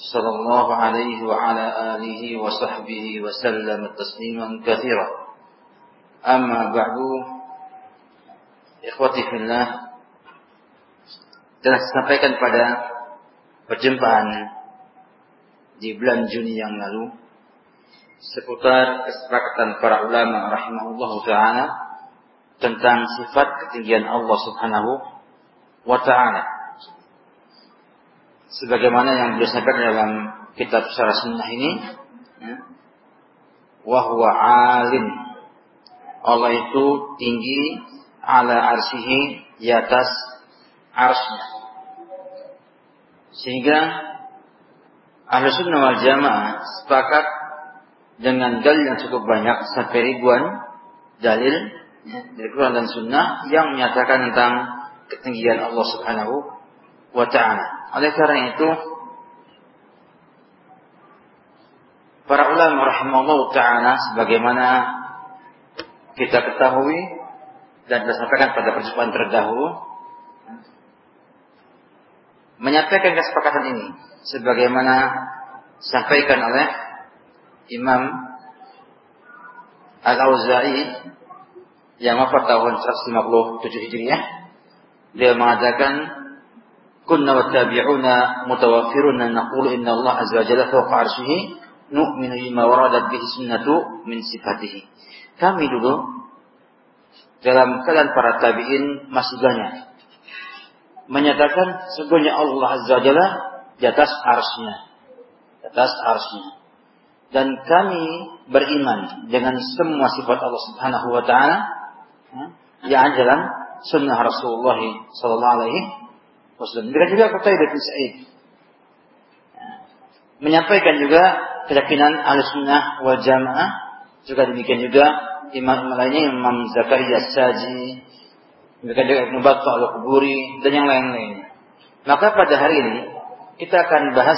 صلى الله عليه وعلى آله وصحبه وسلم تسليما كثيرا أما بعد إخوتي في الله telah disampaikan pada perjumpaan di bulan Juni yang lalu seputar kesepakatan para ulama rahimahullah taala tentang sifat ketinggian Allah Subhanahu wa taala. Sebagaimana yang beliau sampaikan dalam kitab Syarah Sunnah ini, ya, wahwa alim. Allah itu tinggi ala arsihi di atas arsnya. Sehingga ahlu sunnah wal jamaah sepakat dengan dalil yang cukup banyak sampai ribuan dalil ya, dari Quran dan Sunnah yang menyatakan tentang ketinggian Allah Subhanahu wa taala. Oleh karena itu para ulama rahimahullah taala sebagaimana kita ketahui dan disampaikan pada perjumpaan terdahulu menyatakan kesepakatan ini sebagaimana disampaikan oleh Imam Al-Auza'i yang wafat tahun 157 Hijriah. Dia mengatakan kunna wa tabi'una mutawaffiruna naqulu inna Allah azza wa jalla fawqa arsyihi nu'minu bima waradat bihi sunnatu min sifatihi kami dulu dalam kalian para tabi'in masih banyak menyatakan sesungguhnya Allah Azza Jalla di atas arsnya. Di atas arsnya. Dan kami beriman dengan semua sifat Allah Subhanahu wa taala ya, yang dalam sunnah Rasulullah sallallahu alaihi wasallam. Demikian juga Qutaibah bin Sa'id. Ya, menyampaikan juga keyakinan Ahlussunnah wal Jamaah juga demikian juga imam lainnya Imam Zakaria Saji Demikian juga Ibnu Battah al-Quburi dan yang lain-lain. Maka pada hari ini kita akan bahas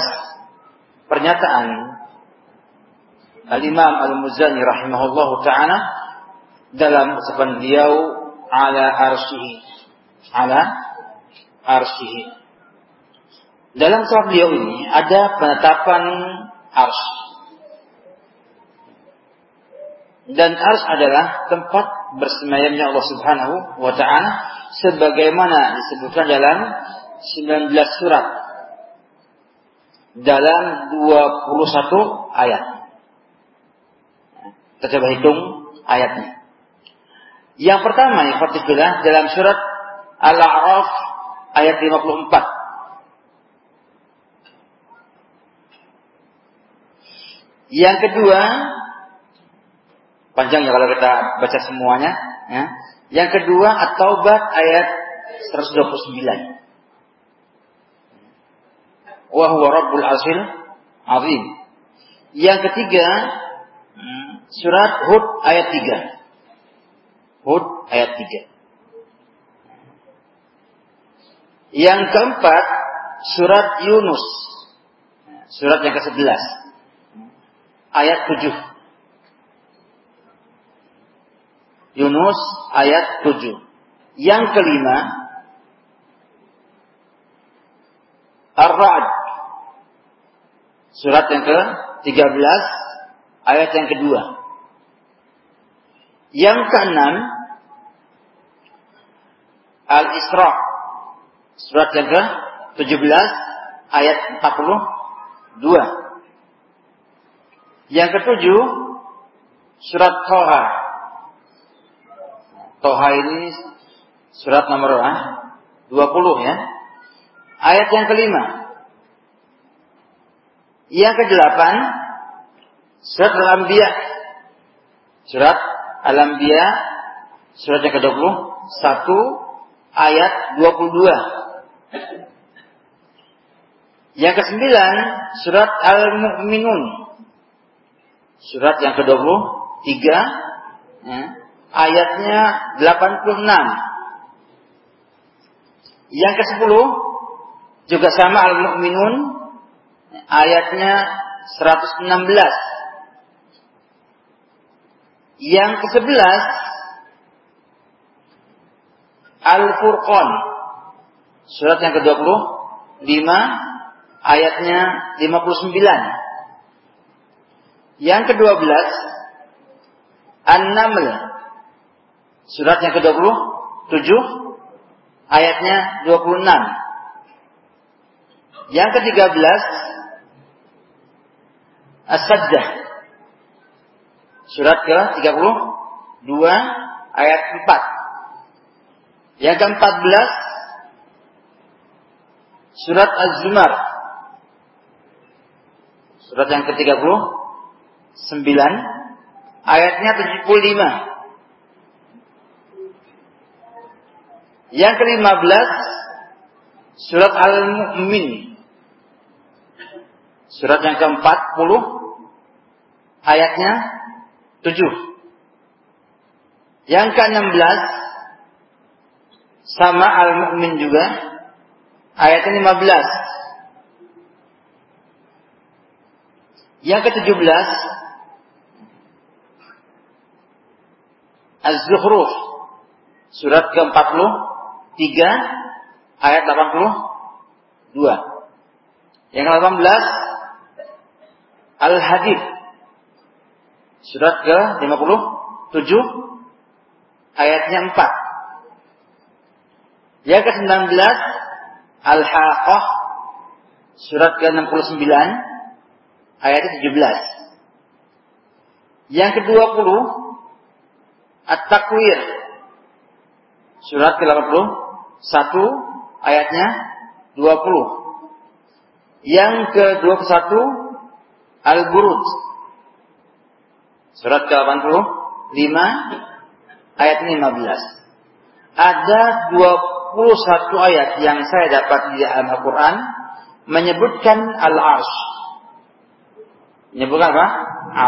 pernyataan Al-Imam Al-Muzani rahimahullahu taala dalam ucapan beliau ala arsyihi ala arsyihi. Dalam surat beliau ini ada penetapan ars. Dan ars adalah tempat bersemayamnya Allah Subhanahu wa taala sebagaimana disebutkan dalam 19 surat dalam 21 ayat. Kita coba hitung ayatnya. Yang pertama yang particular dalam surat Al-A'raf ayat 54. Yang kedua Panjang ya kalau kita baca semuanya. Ya. Yang kedua At-Taubah ayat 129. Wa huwa rabbul arsil azim. Yang ketiga hmm, surat Hud ayat 3. Hud ayat 3. Yang keempat surat Yunus. Surat yang ke-11. Ayat 7. Yunus ayat 7. Yang kelima Ar-Ra'd surat yang ke-13 ayat yang kedua. Yang keenam Al-Isra surat yang ke-17 ayat 42. Yang ketujuh surat Toha Toha ini surat nomor ah, 20 ya. Ayat yang kelima. Yang kedelapan surat Al-Anbiya. Surat Al-Anbiya surat yang ke-21 ayat 22. Yang kesembilan, surat Al-Mu'minun. Surat yang ke-23, ya, ayatnya 86. Yang ke-10 juga sama Al-Mu'minun ayatnya 116. Yang ke-11 Al-Furqan surat yang ke-25 ayatnya 59. Yang ke-12 An-Naml surat yang ke-27 ayatnya 26. Yang ke-13 As-Sajdah surat ke-32 ayat 4. Yang ke-14 surat Az-Zumar surat yang ke-39 ayatnya 75 Yang ke-15 surat Al-Mu'min. Surat yang ke-40 ayatnya 7. Yang ke-16 sama Al-Mu'min juga ayatnya 15. Yang ke-17 Az-Zukhruf surat ke-40 3 ayat 82. Yang ke-18 Al-Hadid surat ke-57 ayatnya 4. Yang ke-19 Al-Haqqah surat ke-69 ayatnya 17. Yang ke-20 At-Takwir surat ke-80 satu ayatnya 20. Yang ke-21 Al-Buruj. Surat ke-85 ayat 15. Ada 21 ayat yang saya dapat di dalam Al-Quran menyebutkan Al-Arsh. Menyebutkan apa?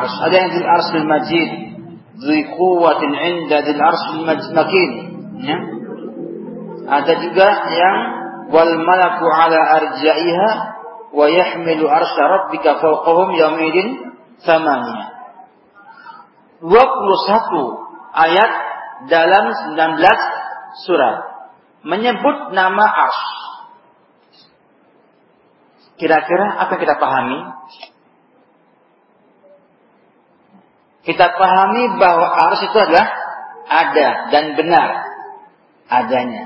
Arsh. Ada yang di Arsh al-Majid. Dhi quwwatin inda dil Arsh al-Makin. Ya. Ada juga yang wal malaku ala arja'iha wa yahmilu arsya rabbika fawqahum yawmidin samanya. 21 ayat dalam 19 surat menyebut nama ars. Kira-kira apa kita pahami? Kita pahami bahwa ars itu adalah ada dan benar adanya.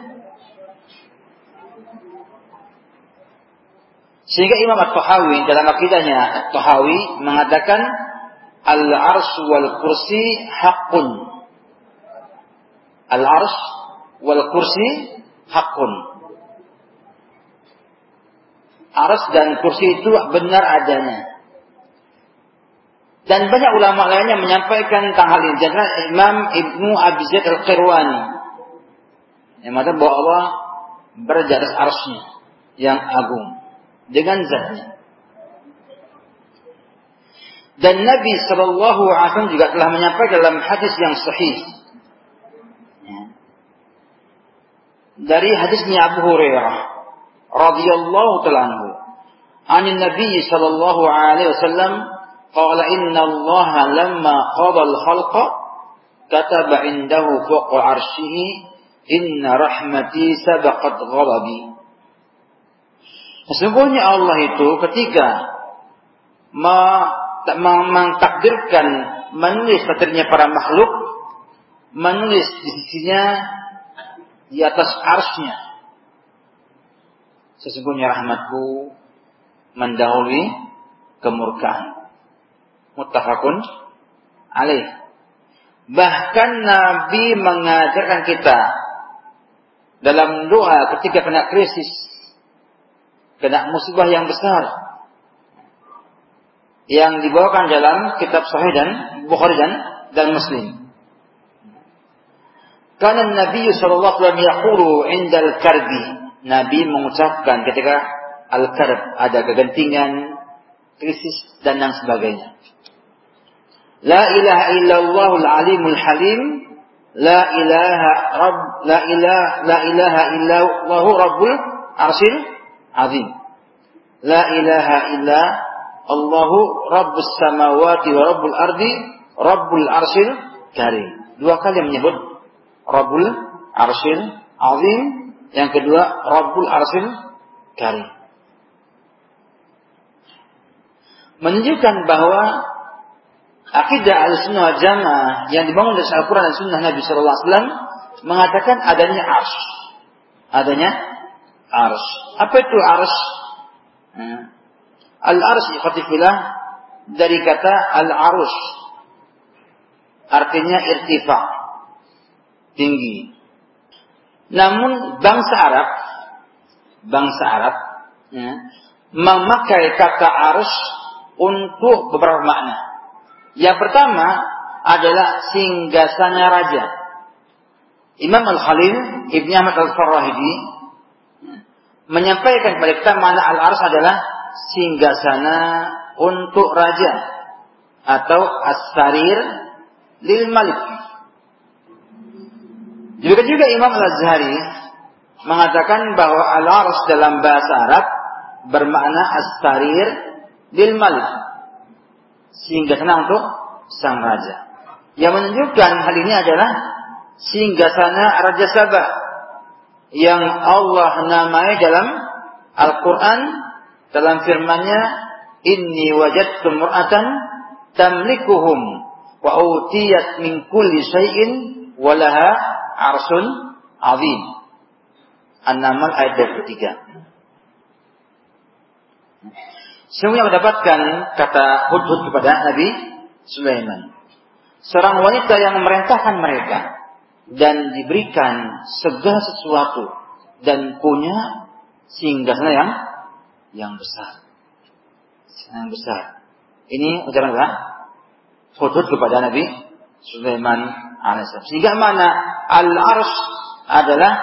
Sehingga Imam At-Tahawi dalam akidahnya At-Tahawi mengatakan Al-Ars wal Kursi hakun. Al-Ars wal Kursi hakun. Ars dan kursi itu benar adanya. Dan banyak ulama lainnya menyampaikan tentang hal ini. Jangan Imam Ibnu Abi Zaid Al-Qirwani yang mengatakan bahwa Allah berada atas arsnya yang agung dengan zatnya. Dan Nabi Shallallahu Alaihi Wasallam juga telah menyampaikan dalam hadis yang sahih ya dari hadisnya Abu Hurairah radhiyallahu taalaanhu an Nabi sallallahu alaihi wasallam qala inna Allah lamma qada al-khalqa kataba indahu fawqa arsyhi inna rahmati sabaqat ghadabi. Sesungguhnya Allah itu ketika mentakdirkan menulis takdirnya para makhluk menulis di sisinya di atas arsnya. Sesungguhnya rahmatku mendahului kemurkaan. Muttafaqun alaih. Bahkan Nabi mengajarkan kita dalam doa ketika kena krisis kena musibah yang besar yang dibawakan dalam kitab Sahih dan Bukhari dan dan Muslim. Karena Nabi Shallallahu Alaihi Wasallam yaqulu indal karbi. Nabi mengucapkan ketika al-karb, ada kegentingan, krisis dan yang sebagainya. La ilaha illallahul alimul halim, la ilaha rabb, la ilaha la ilaha illallahu rabbul arsil azim. La ilaha illa Allahu rabbus samawati wa rabbul ardi rabbul arsil karim. Dua kali menyebut rabbul arsil azim, yang kedua rabbul arsil karim. Menunjukkan bahwa akidah al-sunnah jamaah yang dibangun dari Al-Quran dan sunnah Nabi Sallallahu Alaihi Wasallam mengatakan adanya ars. Adanya ars. Apa itu ars? Hmm. Al-ars ikhwatifillah dari kata al-arus. Artinya irtifa. Tinggi. Namun bangsa Arab, bangsa Arab, ya, memakai kata arus untuk beberapa makna. Yang pertama adalah singgasana raja. Imam Al-Khalil Ibn Ahmad Al-Farahidi menyampaikan kepada kita mana al-ars adalah singgasana untuk raja atau as-sarir lil malik. Juga juga Imam Al-Azhari mengatakan bahwa al-ars dalam bahasa Arab bermakna as-sarir lil malik. Singgasana untuk sang raja. Yang menunjukkan hal ini adalah singgasana Raja Sabah yang Allah namai dalam Al-Quran dalam firman-Nya Inni wajadtu mur'atan tamlikuhum wa utiyat min kulli syai'in walaha arsun azim. An-Naml ayat 23. Semuanya mendapatkan kata hudhud kepada Nabi Sulaiman. Seorang wanita yang merentahkan mereka dan diberikan segala sesuatu dan punya singgasana yang yang besar. Yang besar. Ini ucapan apa? Hudud kepada Nabi Sulaiman alaihissalam. Sehingga mana al-arsh adalah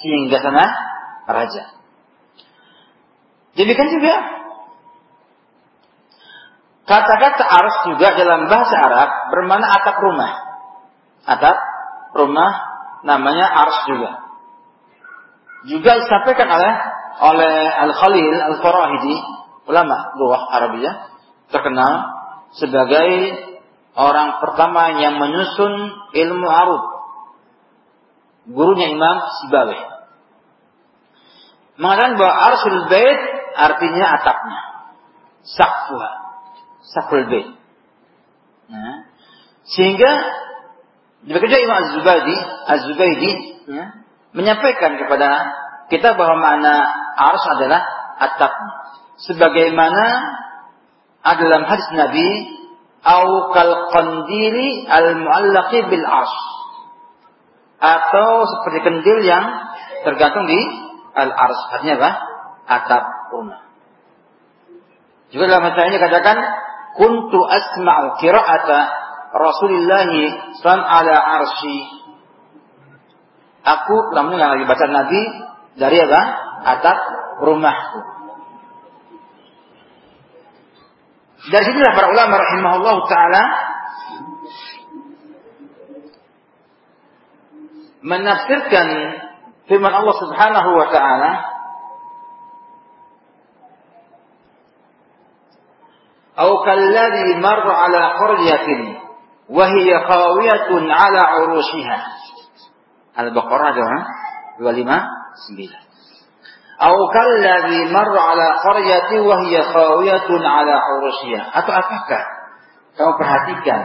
singgasana raja. Demikian juga kata-kata arsh juga dalam bahasa Arab bermakna atap rumah. Atap rumah namanya arsh juga. Juga disampaikan oleh oleh Al-Khalil Al-Farahidi, ulama luar Arabia, terkenal sebagai orang pertama yang menyusun ilmu arud. Gurunya Imam Sibawi. Mengatakan bahwa arsul bait artinya atapnya. Sakfuha. Sakful bait. Nah, sehingga bekerja Imam Az-Zubaydi, Az-Zubaydi ya, menyampaikan kepada kita bahwa makna ars adalah atapnya. Sebagaimana ada dalam hadis Nabi, au kal qandili al muallaqi bil ars. Atau seperti kendil yang tergantung di al ars. Artinya apa? Atap rumah. Juga dalam hadis ini katakan, kuntu asma'u qira'ata Rasulullah SAW ala arsy. Aku telah mendengar lagi baca Nabi dari apa? Atap rumahku. Dari sinilah para ulama rahimahullah taala menafsirkan firman Allah Subhanahu wa taala أو كالذي مر على قرية وهي خاوية على عروشها Al-Baqarah 259 Au kalladzi marra ala qaryati wa hiya khawiyatun ala urushiha. Atau apakah kamu perhatikan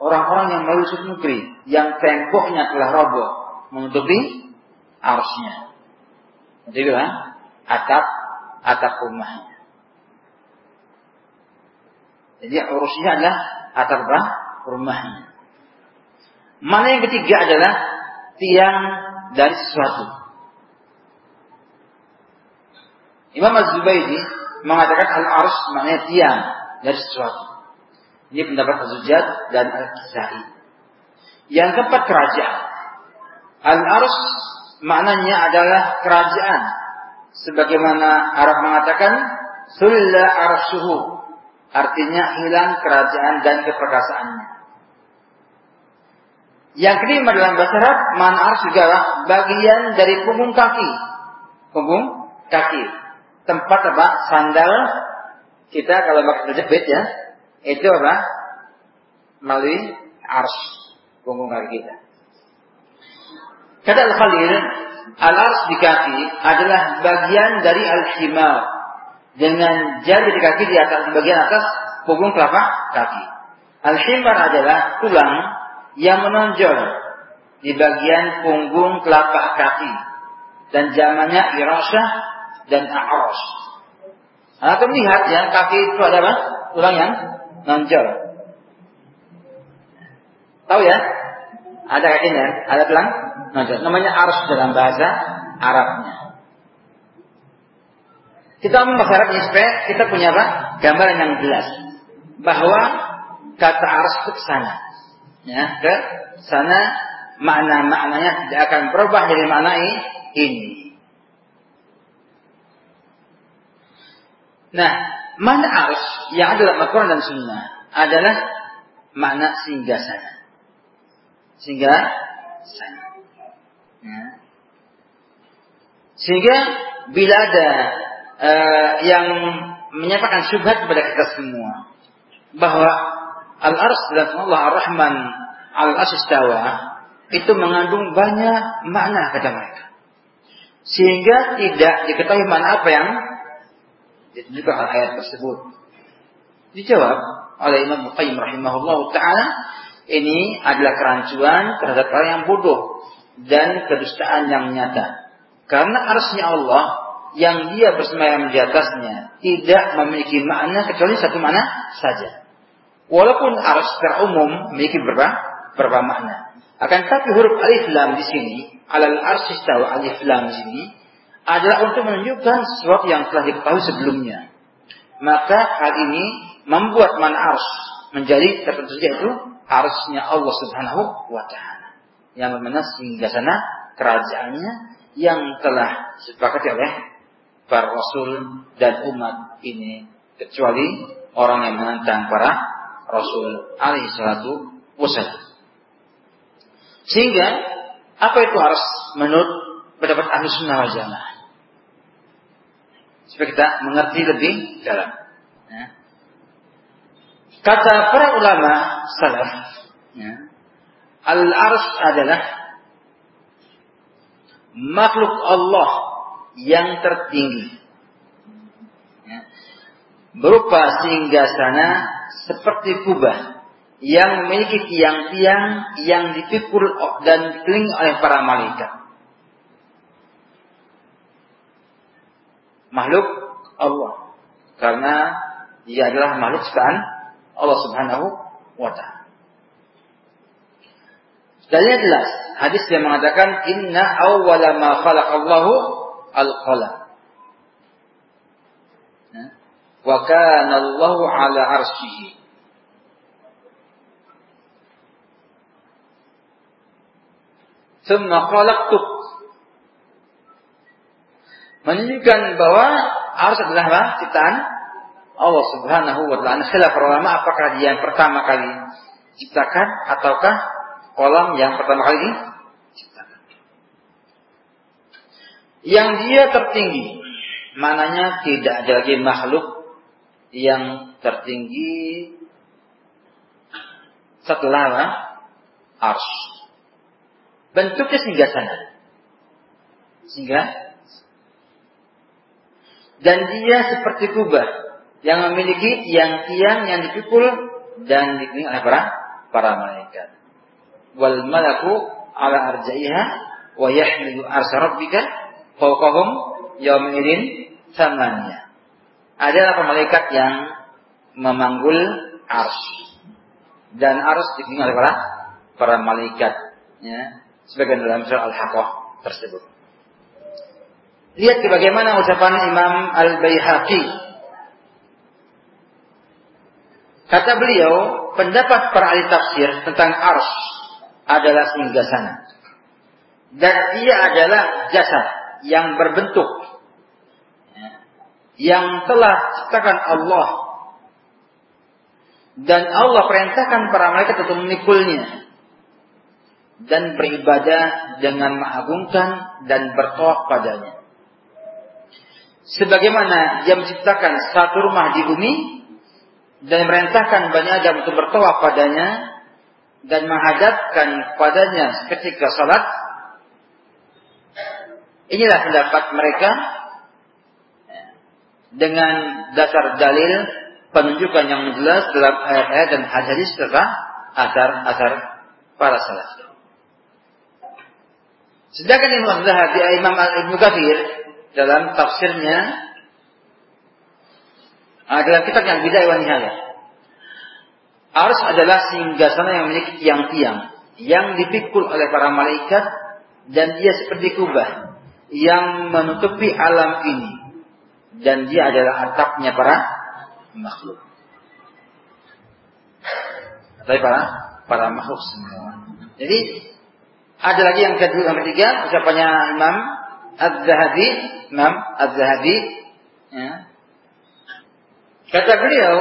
orang-orang yang melusuk negeri yang temboknya telah roboh menutupi arusnya. Jadi kan atap atap rumahnya. Jadi urusnya adalah atap rumahnya. Mana yang ketiga adalah tiang dari sesuatu. Imam Az-Zubaydi mengatakan al-arsh maknanya tiang dari sesuatu. Ini pendapat Az-Zujad dan Al-Kisai. Yang keempat kerajaan. Al-arsh maknanya adalah kerajaan sebagaimana Arab mengatakan sulla arshuhu artinya hilang kerajaan dan keperkasaannya. Yang kelima dalam bahasa Arab, man ars juga bagian dari punggung kaki. Punggung kaki. Tempat apa? Sandal kita kalau pakai terjepit ya, itu apa? Melalui ars punggung kaki kita. Kata Al-Khalil, al-ars di kaki adalah bagian dari al-himar dengan jari di kaki di atas bagian atas punggung telapak kaki. Al-himar adalah tulang yang menonjol di bagian punggung telapak kaki dan zamannya irasah dan a'ros. Nah, kita lihat ya kaki itu adalah tulang yang nonjol. Tahu ya? Ada kakinya, ada tulang nonjol. Namanya ars dalam bahasa Arabnya. Kita bahasa Arabnya supaya kita punya apa? Gambaran yang jelas bahwa kata ars itu ke sana. Ya, ke sana makna-maknanya tidak akan berubah dari makna ini. Nah, makna ars yang ada dalam Al-Quran dan Sunnah adalah makna singgah sana. Singgah sana. Ya. Sehingga bila ada uh, yang menyatakan syubhat kepada kita semua bahwa al-ars dan Allah ar-Rahman al-ars itu mengandung banyak makna kata mereka. Sehingga tidak diketahui mana apa yang ditunjukkan ayat tersebut. Dijawab oleh Imam Muqayyim rahimahullah taala ini adalah kerancuan terhadap orang yang bodoh dan kedustaan yang nyata. Karena arsnya Allah yang dia bersemayam di atasnya tidak memiliki makna kecuali satu makna saja. Walaupun ars secara umum memiliki berapa berapa makna. Akan tapi huruf alif lam di sini, alal arsistawa alif lam di sini adalah untuk menunjukkan sesuatu yang telah diketahui sebelumnya. Maka hal ini membuat man ars menjadi tertentu yaitu arsnya Allah Subhanahu wa taala. Yang bermakna sehingga sana kerajaannya yang telah disepakati oleh para rasul dan umat ini kecuali orang yang menentang para rasul alaihi salatu wasallam. Sehingga apa itu harus menurut pendapat ahli sunnah wal jamaah? Supaya kita mengerti lebih dalam. Ya. Kata para ulama salaf, ya, al-ars adalah makhluk Allah yang tertinggi. Ya. Berupa sana seperti kubah yang memiliki tiang-tiang yang dipikul dan dikelilingi oleh para malaikat. Makhluk Allah. Karena dia adalah makhluk ciptaan Allah Subhanahu wa taala. Dalilnya jelas. Hadis yang mengatakan inna awwala ma khalaqallahu al-qalam. Ya. Wa kana Allahu ala arsyihi. Thumma khalaqtuk. Menunjukkan bahwa ars adalah apa? Ciptaan Allah Subhanahu wa taala. Khilaf apakah dia yang pertama kali ciptakan ataukah kolam yang pertama kali diciptakan. Yang dia tertinggi, mananya tidak ada lagi makhluk yang tertinggi setelah ars. Bentuknya sehingga sana. Sehingga dan dia seperti kubah yang memiliki tiang-tiang yang dipikul dan dikelilingi oleh para para malaikat wal malaku ala arjaiha wa yahmilu arsy rabbika fawqahum yawma idin samanya. Adalah malaikat yang memanggul ars. Dan ars dikenal oleh para para malaikat ya, sebagian dalam surah Al-Haqqah tersebut. Lihat bagaimana ucapan Imam Al-Baihaqi. Kata beliau, pendapat para ahli tafsir tentang ars adalah singgasana. Dan dia adalah jasad yang berbentuk yang telah ciptakan Allah dan Allah perintahkan para malaikat untuk memikulnya dan beribadah dengan mengagungkan dan bertawaf padanya. Sebagaimana dia menciptakan satu rumah di bumi dan merintahkan Bani Adam untuk bertawaf padanya dan menghadapkan padanya ketika salat. Inilah pendapat mereka dengan dasar dalil penunjukan yang jelas dalam ayat-ayat dan hadis serta asar-asar para salaf. Sedangkan Imam Zahabi, Imam Ibnu dalam tafsirnya adalah kitab yang bidai wa nihayah. Ars adalah singgasana yang memiliki tiang-tiang yang dipikul oleh para malaikat dan dia seperti kubah yang menutupi alam ini dan dia adalah atapnya para makhluk. Tapi para para makhluk semua. Jadi ada lagi yang kedua, yang ketiga, ucapannya Imam Az-Zahabi, Imam Az-Zahabi. Ya. Kata beliau,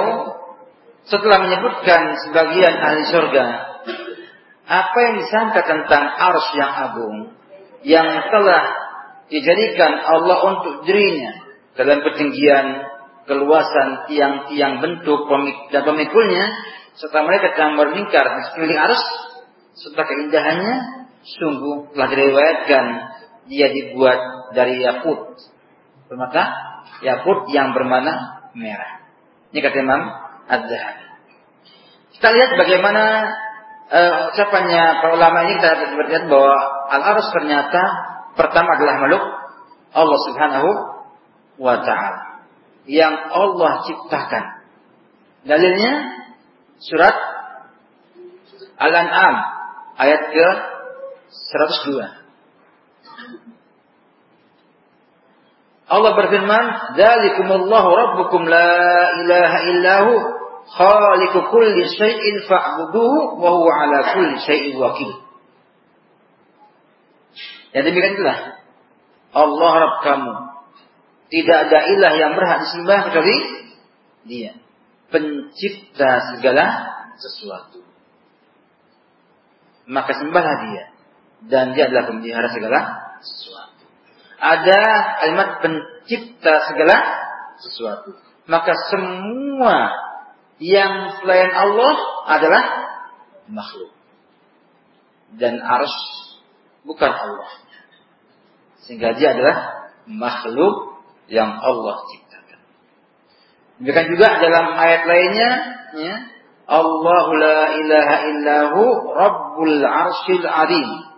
setelah menyebutkan sebagian ahli surga, apa yang disangka tentang ars yang agung, yang telah dijadikan Allah untuk dirinya dalam ketinggian, keluasan, tiang-tiang bentuk dan pemikulnya, serta mereka telah berlingkar di sekeliling arus, serta keindahannya, sungguh telah diriwayatkan dia dibuat dari yakut. Maka yakut yang bermana merah. Ini kata Imam Az-Zahabi. Kita lihat bagaimana uh, ucapannya para ulama ini kita lihat bahwa al-arus ternyata pertama adalah makhluk Allah Subhanahu wa taala yang Allah ciptakan. Dalilnya surat Al-An'am ayat ke 102. Allah berfirman, "Dzalikumullahu rabbukum la ilaha illahu khaliqu kulli syai'in fa'buduhu wa huwa ala kulli syai'in wakil." Ya demikian itulah Allah Rabb kamu. Tidak ada ilah yang berhak disembah kecuali Dia, pencipta segala sesuatu. Maka sembahlah Dia dan dia adalah pemelihara segala sesuatu. Ada kalimat pencipta segala sesuatu. Maka semua yang selain Allah adalah makhluk. Dan arus bukan Allah. Sehingga dia adalah makhluk yang Allah ciptakan. Demikian juga dalam ayat lainnya, ya, Allahu la ilaha illahu rabbul arshil azim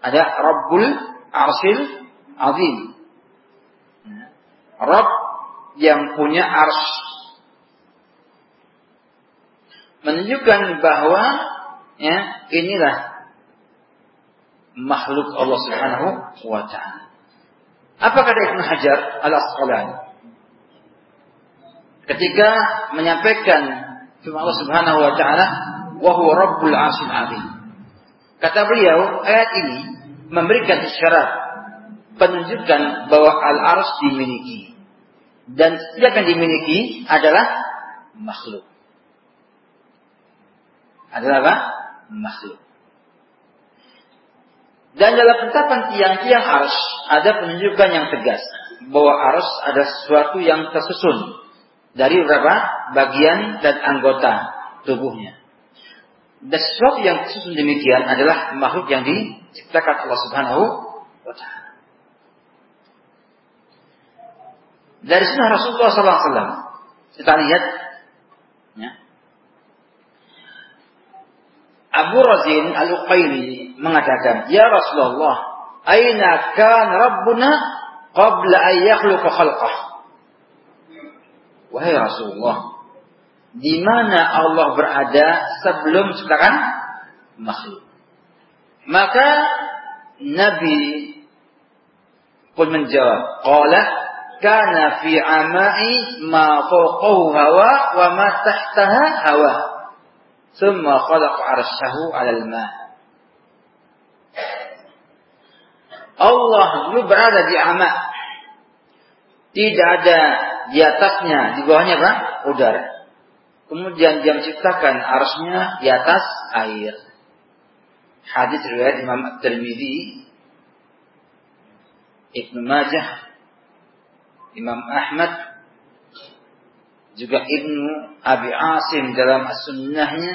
ada Rabbul Arsil Azim. Rabb yang punya ars. Menunjukkan bahwa ya inilah makhluk Allah Subhanahu wa taala. Apa kata Ibnu Hajar Al-Asqalani? Ketika menyampaikan firman Allah Subhanahu wa taala, "Wa huwa Rabbul Arsyil Azim." Kata beliau, ayat ini memberikan isyarat penunjukan bahwa al-ars dimiliki. Dan setiap yang dimiliki adalah makhluk. Adalah apa? Makhluk. Dan dalam penetapan tiang-tiang ars ada penunjukan yang tegas bahwa ars ada sesuatu yang tersusun dari beberapa bagian dan anggota tubuhnya. Dan sesuatu yang susun demikian adalah makhluk yang diciptakan Allah Subhanahu wa taala. Dari sunnah Rasulullah SAW kita lihat ya, Abu Razin Al-Uqaili mengatakan, "Ya Rasulullah, aina kan Rabbuna qabla an yakhluqa khalqah?" Wahai Rasulullah, di mana Allah berada sebelum sekarang makhluk. Maka Nabi pun menjawab, "Qala kana fi amai ma fawqahu hawa wa ma tahtaha hawa." Thumma khalaqa 'arsyahu 'ala al-ma'. Allah dulu berada di amak. Tidak ada di atasnya, di bawahnya apa? Udara. Kemudian dia menciptakan arsnya di atas air. Hadis riwayat Imam At-Tirmidzi, Ibnu Majah, Imam Ahmad, juga Ibnu Abi Asim dalam As-Sunnahnya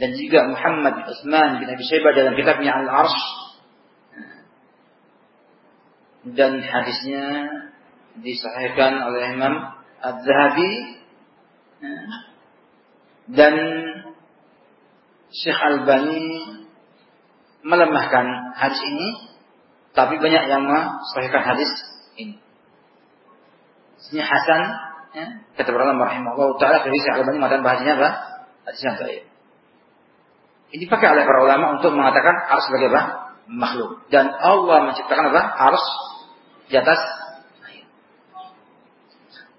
dan juga Muhammad Utsman bin Abi Syaibah dalam kitabnya Al-Arsh dan hadisnya disahihkan oleh Imam Az-Zahabi dan Syekh Albani melemahkan hadis ini tapi banyak yang mensahihkan hadis ini. Ini Hasan ya, kata ulama rahimahullah taala dari Syekh Albani mengatakan bahasanya apa? Hadis yang baik. Ini dipakai oleh para ulama untuk mengatakan harus sebagai apa? Makhluk. Dan Allah menciptakan apa? Harus di atas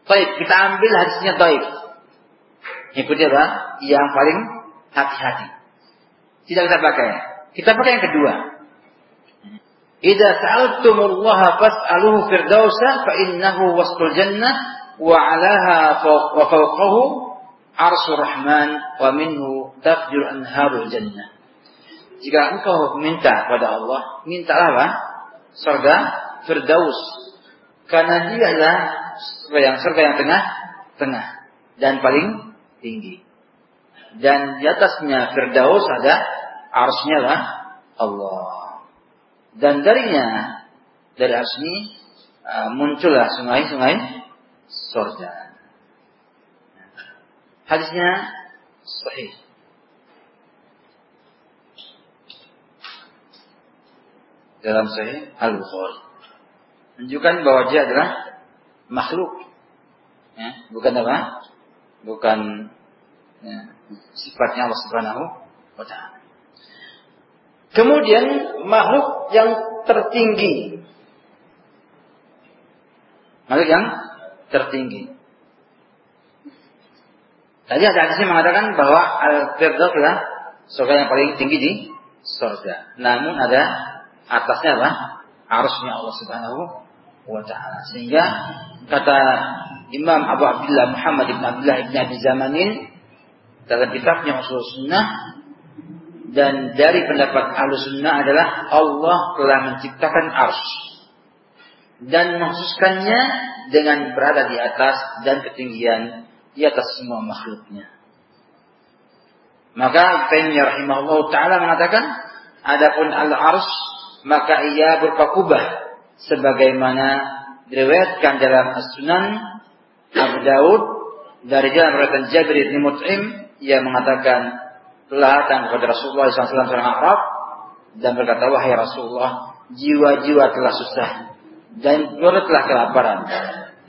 Taib, kita ambil hadisnya taib. Ikuti apa? Yang paling hati-hati. Tidak kita pakai. Kita pakai yang kedua. Idza sa'altumullaha fas'aluhu firdausa fa innahu wasful jannah wa 'alaha wa fawqahu arsyur rahman wa minhu tafjur anharul jannah. Jika engkau minta pada Allah, mintalah apa? Surga Firdaus. Karena dia adalah surga yang surga yang tengah tengah dan paling tinggi. Dan di atasnya Firdaus ada arsnya lah Allah. Dan darinya dari ars ini uh, muncullah sungai-sungai surga. Hadisnya sahih. Dalam sahih Al-Bukhari. Menunjukkan bahwa dia adalah makhluk. Ya, bukan apa? Bukan ya, sifatnya Allah Subhanahu wa taala. Kemudian makhluk yang tertinggi. Makhluk yang tertinggi. Tadi ada hadis yang mengatakan bahwa al-firdaus adalah surga yang paling tinggi di surga. Namun ada atasnya apa? Arusnya Allah Subhanahu wa taala. Sehingga kata Imam Abu Abdullah Muhammad bin Abdullah bin Abi Zamanin dalam kitabnya Usul Sunnah dan dari pendapat Ahlu Sunnah adalah Allah telah menciptakan ars dan mengkhususkannya dengan berada di atas dan ketinggian di atas semua makhluknya. Maka Taimiyah rahimahullah taala mengatakan, adapun al-ars maka ia berupa kubah sebagaimana diriwayatkan dalam As-Sunan Abu Daud dari jalan riwayat Jabir bin Mut'im ia mengatakan telah datang kepada Rasulullah SAW seorang Arab dan berkata wahai Rasulullah jiwa-jiwa telah susah dan perut telah kelaparan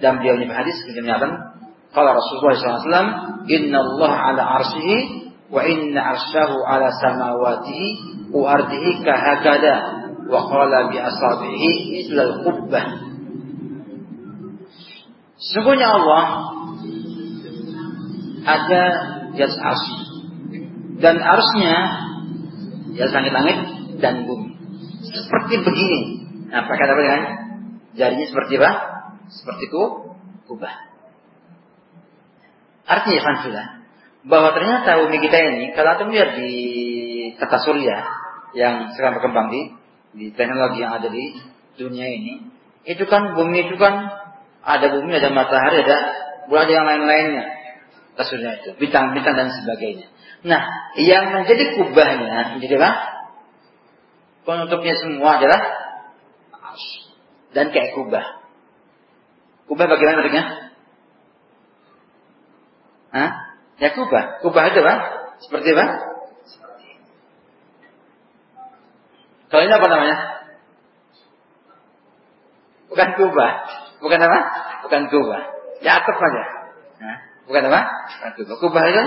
dan beliau ini hadis menjelaskan Qala Rasulullah SAW, Inna Allah ala arsihi wa inna arsyahu ala samawatihi wa ardihi kahakada wa qala bi asabihi islal qubbah. Sesungguhnya Allah ada di atas. Dan arsnya di atas langit-langit dan bumi. Seperti begini. Nah, apa kan? Jarinya seperti apa? Seperti kubah. Artinya Fanfila, bahwa ternyata bumi kita ini, kalau anda melihat di tata surya yang sekarang berkembang di, di teknologi yang ada di dunia ini, itu kan bumi itu kan ada bumi, ada matahari, ada bulan yang lain-lainnya. Tata surya itu, bintang-bintang dan sebagainya. Nah, yang menjadi kubahnya, menjadi apa? Penutupnya semua adalah dan kayak kubah. Kubah bagaimana bentuknya? Hah? Ya kubah. Kubah itu apa? Seperti apa? Kalau ini apa namanya? Bukan kubah. Bukan apa? Bukan kubah. Ya atap. Nah, bukan apa? Bukan kubah. Kubah itu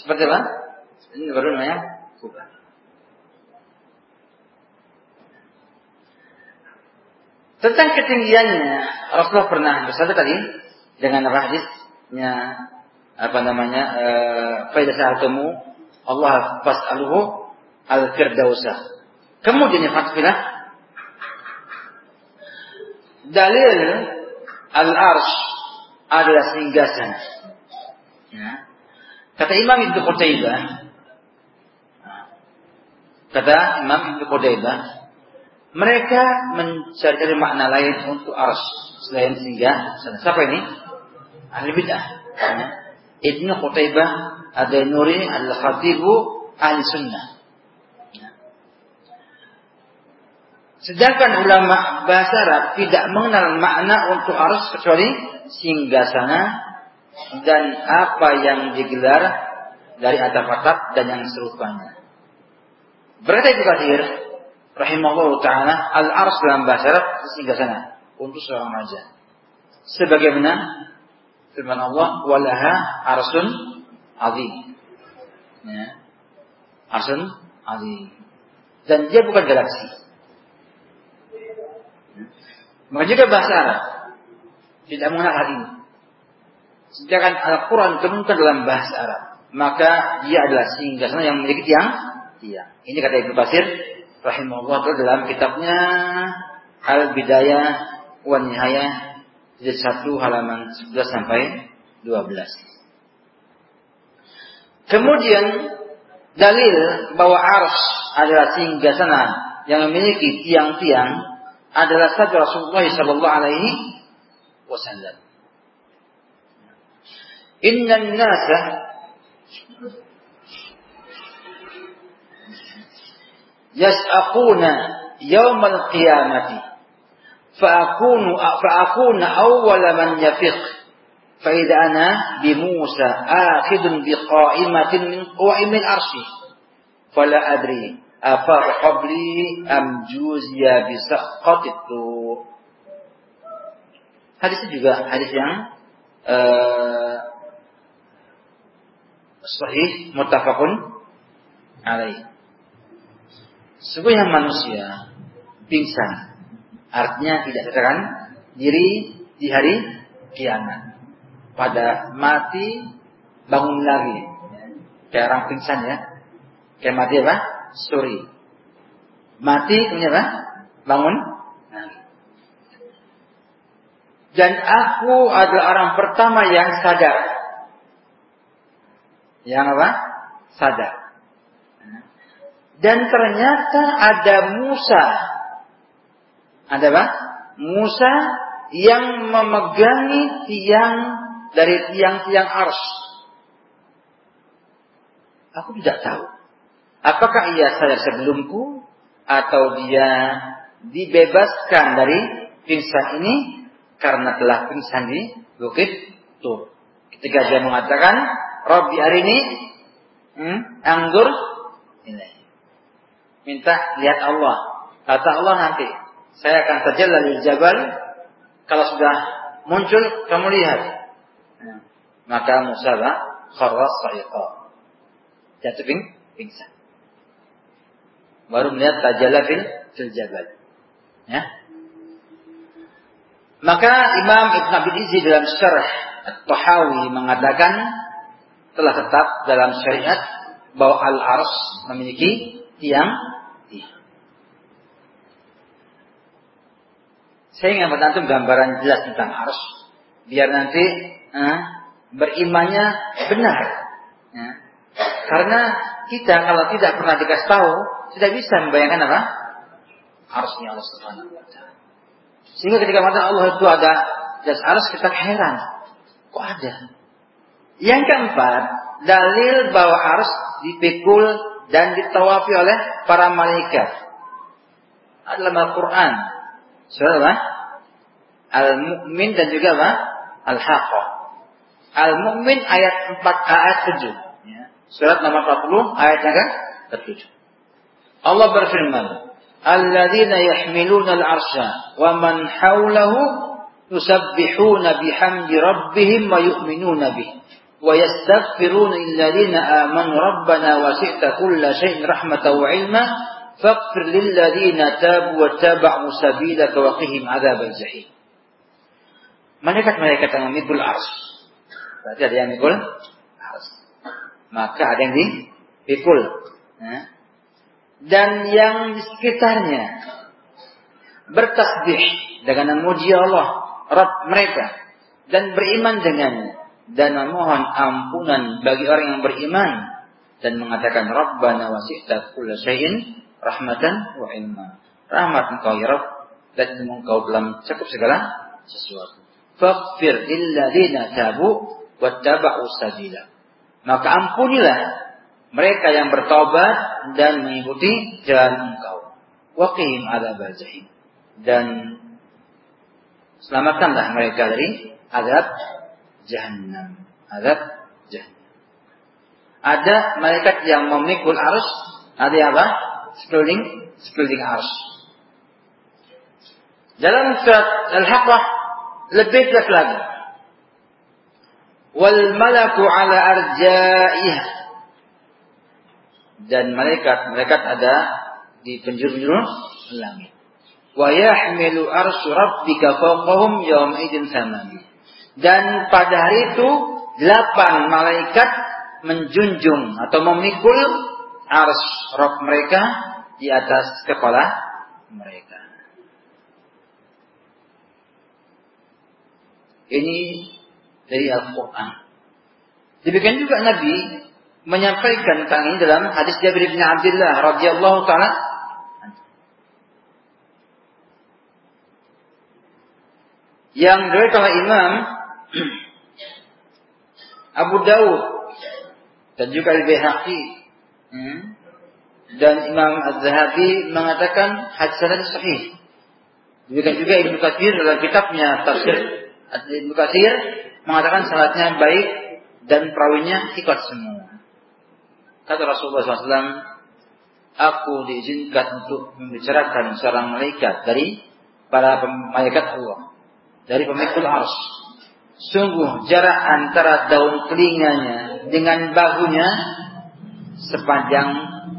seperti apa? Ini baru namanya kubah. Tentang ketinggiannya, Rasulullah pernah bersabda tadi dengan apa hadisnya apa namanya eh, faidah sa'altumu Allah fas'aluhu al-firdausa. Kemudian yang fatfilah dalil al-arsh adalah singgasana. Ya. Kata Imam Ibnu Qutaibah, kata Imam Ibnu Qutaibah, mereka mencari makna lain untuk ars selain singgah. Siapa ini? Ahli bid'ah. Ibnu Qutaibah ada Nuri al-Khatibu ahli sunnah. Ya. Sedangkan ulama bahasa Arab tidak mengenal makna untuk ars kecuali singgasana dan apa yang digelar dari atap-atap dan yang serupanya. Berkata Ibnu Katsir rahimahullah taala al-ars dalam bahasa Arab singgasana untuk seorang raja. Sebagaimana firman Allah walaha arsun azim. Ya. Arsun azim. Dan dia bukan galaksi. Maka juga bahasa Arab tidak mengenal hal ini. Sedangkan Al-Quran turunkan dalam bahasa Arab. Maka dia adalah singgasana yang memiliki tiang. Tiang. Ini kata Ibnu Basir rahimahullah dalam kitabnya Al-Bidayah wa Nihayah jilid 1 halaman 11 sampai 12. Kemudian dalil bahwa ars adalah singgasana yang memiliki tiang-tiang adalah sabda Rasulullah sallallahu alaihi wasallam. Inna nasa yas'aquna yaumal qiyamati. Fa'akunu fa'akuna awwala man yafiq. Fa idza ana bi Musa akhidun bi qa'imatin min qawimil arsy fala adri afar qabli am juzya bi saqqatitu Hadis juga hadis yang uh, sahih muttafaqun alaih. Sebuah manusia pingsan Artinya tidak sadarkan diri di hari kiamat. Pada mati bangun lagi. Kayak orang pingsan ya. Kayak mati apa? Suri. Mati kemudian apa? Bangun Dan aku adalah orang pertama yang sadar. Yang apa? Sadar. Dan ternyata ada Musa ada apa? Musa yang memegangi tiang dari tiang-tiang ars. Aku tidak tahu. Apakah ia sadar sebelumku atau dia dibebaskan dari pingsan ini karena telah pingsan di bukit Tur. Ketika dia mengatakan, Robbi hari ini, hmm, anggur, ini. Minta lihat Allah. Kata Allah nanti, saya akan terjalan di jabal. Kalau sudah muncul, kamu lihat. Maka Musa kharras sa'iqa. Jatuh ping, pingsan. Baru melihat tajalla fil, fil jabal. Ya. Maka Imam Ibn Abi Izi dalam syarah At-Tahawi mengatakan telah tetap dalam syariat bahwa al-ars memiliki tiang Saya ingin menantum gambaran jelas tentang arus. Biar nanti eh, berimannya benar. Ya. Karena kita kalau tidak pernah dikasih tahu, tidak bisa membayangkan apa? Arusnya Allah taala. Sehingga ketika mata Allah itu ada jas arus kita heran. Kok ada? Yang keempat, dalil bahwa arus dipikul dan ditawafi oleh para malaikat. Adalah Al-Quran Surat apa? Al-Mu'min dan juga apa? Al-Haqqah. Al-Mu'min ayat 4 ayat 7. Ya. Surat nomor 40 ayat yang ke-7. Allah berfirman, "Alladzina yahmiluna al-'arsya wa man hawlahu yusabbihuna bihamdi rabbihim wa yu'minuna bih rabbana wasi'ta kulla syai'in rahmatan wa 'ilma Faghfir lilladzina tabu wa taba'u sabilaka wa qihim adzabal jahim. Malaikat-malaikat yang memikul ars. Berarti ada yang memikul ars. Maka ada yang dipikul. Ya. Dan yang di sekitarnya bertasbih dengan memuji Allah, Rabb mereka. dan beriman dengannya dan memohon ampunan bagi orang yang beriman dan mengatakan Rabbana wasi'ta kulla syai'in rahmatan wa ilma. Rahmat engkau ya Rabb dan engkau telah mencakup segala sesuatu. Faghfir lilladzina tabu wattaba'u sabila. Maka ampunilah mereka yang bertobat dan mengikuti jalan engkau. Waqihim ada jahim. Dan selamatkanlah mereka dari azab jahannam. Azab jahannam. Ada malaikat yang memikul arus, ada apa? Sekeliling, sekeliling arus. Dalam surat Al-Haqqah lebih jelas lagi. Wal malaku ala arja'ihah. Dan malaikat, malaikat ada di penjuru-penjuru langit. Wa yahmilu arsy rabbika fawqahum yawma idin samani. Dan pada hari itu delapan malaikat menjunjung atau memikul ars roh mereka di atas kepala mereka. Ini dari Al-Quran. Demikian juga Nabi menyampaikan tentang ini dalam hadis Jabir bin Abdullah radhiyallahu taala yang diriwayatkan oleh Imam Abu Dawud dan juga Al-Baihaqi hmm, dan Imam Az-Zahabi mengatakan hadis sahih. Demikian juga Ibnu Katsir dalam kitabnya Tafsir Ibnu Katsir mengatakan salatnya baik dan perawinya ikut semua. Kata Rasulullah SAW, aku diizinkan untuk membicarakan seorang malaikat dari para malaikat Allah, dari pemikul ars Sungguh jarak antara daun telinganya dengan bahunya sepanjang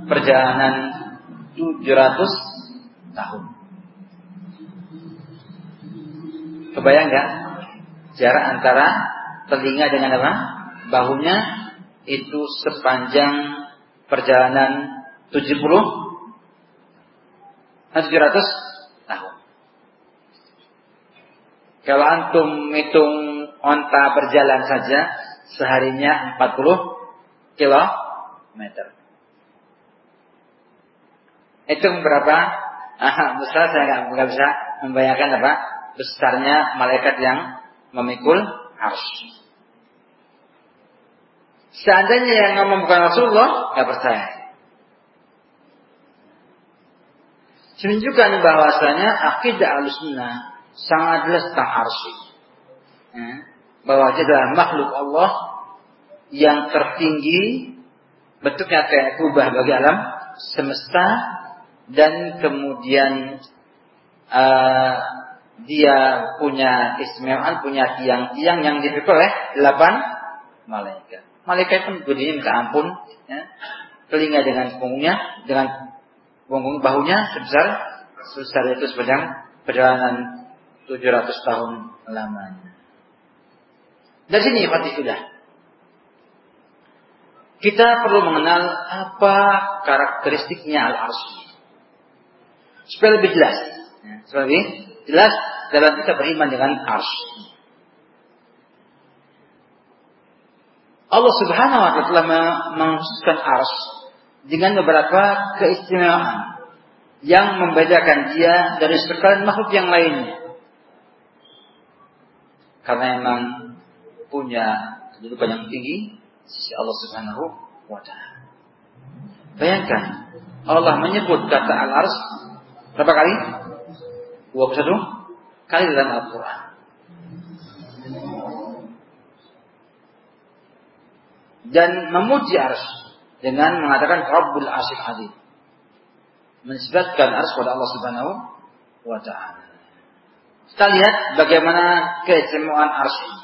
perjalanan 700 tahun. Kebayang nggak? Jarak antara telinga dengan apa? Bahunya itu sepanjang perjalanan 70 700 tahun. Kalau antum hitung onta berjalan saja seharinya 40 kilometer. Itu berapa? Ah, besar saya nggak bisa membayangkan apa besarnya malaikat yang memikul harus. Seandainya yang ngomong bukan Rasulullah, nggak percaya. Menunjukkan bahwasanya akidah al-sunnah sangat jelas tentang. Hmm. Bahwa dia adalah makhluk Allah yang tertinggi bentuknya kayak kubah bagi alam semesta dan kemudian uh, dia punya istimewaan, punya tiang-tiang yang dipikul oleh delapan malaikat. Malaikat pun berdiri minta ampun, ya. telinga dengan punggungnya, dengan punggung bahunya sebesar sebesar itu sepanjang perjalanan 700 tahun lamanya. Dari sini sudah. Kita perlu mengenal apa karakteristiknya al-arsy. Supaya lebih jelas. Ya, supaya lebih jelas dalam kita beriman dengan arsy. Allah Subhanahu wa taala mengkhususkan ars dengan beberapa keistimewaan yang membedakan dia dari sekalian makhluk yang lainnya. Karena memang punya kedudukan yang tinggi sisi Allah Subhanahu wa taala. Bayangkan Allah menyebut kata al-ars berapa kali? 21 kali dalam Al-Qur'an. Dan memuji ars dengan mengatakan Rabbul Arsyil Azim. Menisbatkan ars kepada Allah Subhanahu wa taala. Kita lihat bagaimana keistimewaan ars ini.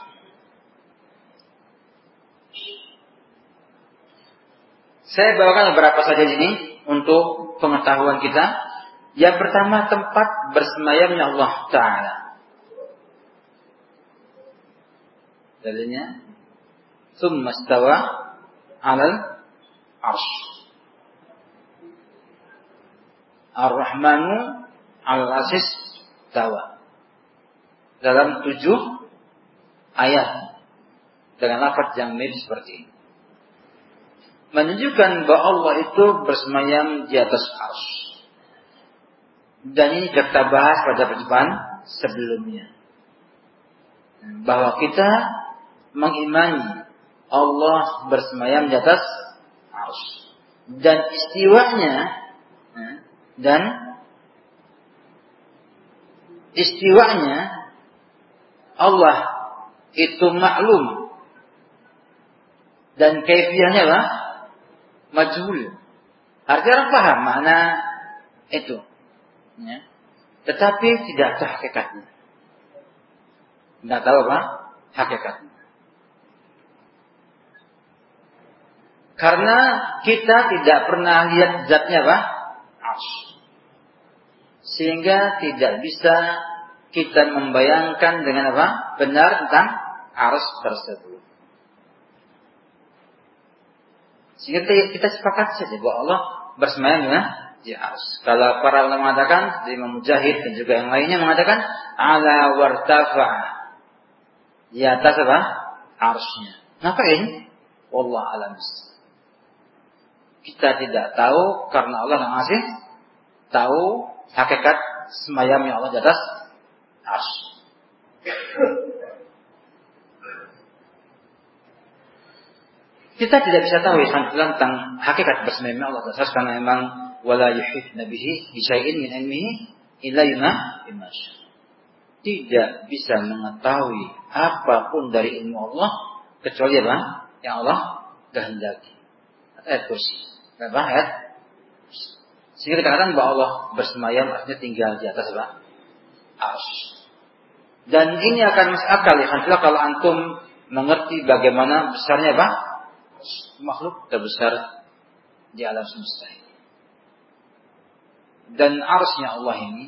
Saya bawakan beberapa saja ini untuk pengetahuan kita. Yang pertama tempat bersemayamnya Allah Ta'ala. Dalilnya. Thumma stawa alal arsh. Ar-Rahmanu al-Asis tawa. Dalam tujuh ayat dengan lafaz yang mirip seperti ini. Menunjukkan bahwa Allah itu bersemayam di atas ars. Dan ini kita bahas pada perjumpaan sebelumnya. Bahwa kita mengimani Allah bersemayam di atas ars. Dan istiwanya dan istiwanya Allah itu maklum dan kaifiahnya apa? Majhul. Artinya orang paham mana itu. Ya. Tetapi tidak tahu hakikatnya. Tidak tahu apa? Hakikatnya. Karena kita tidak pernah lihat zatnya apa? Arsh sehingga tidak bisa kita membayangkan dengan apa benar tentang arus tersebut. Sehingga kita sepakat saja bahwa Allah bersemayam dengan di arus. Kalau para ulama mengatakan, Imam Mujahid dan juga yang lainnya mengatakan ala wartafa di atas apa? Arusnya. Ngapain? Allah alam. Kita tidak tahu karena Allah yang ngasih tahu hakikat semayamnya Allah di atas ars. Kita tidak bisa tahu ya tentang hakikat bersemayamnya Allah atas karena memang wala yuhid nabihi bisyai'in min ilmihi illa imas. Tidak bisa mengetahui apa pun dari ilmu Allah kecuali apa? Yang Allah kehendaki. Ayat kursi. Berapa ayat? Sehingga dikatakan bahwa Allah bersemayam artinya tinggal di atas apa? Ars. Dan ini akan masuk akal ya. kalau antum mengerti bagaimana besarnya apa? Makhluk terbesar di alam semesta ini. Dan arsnya Allah ini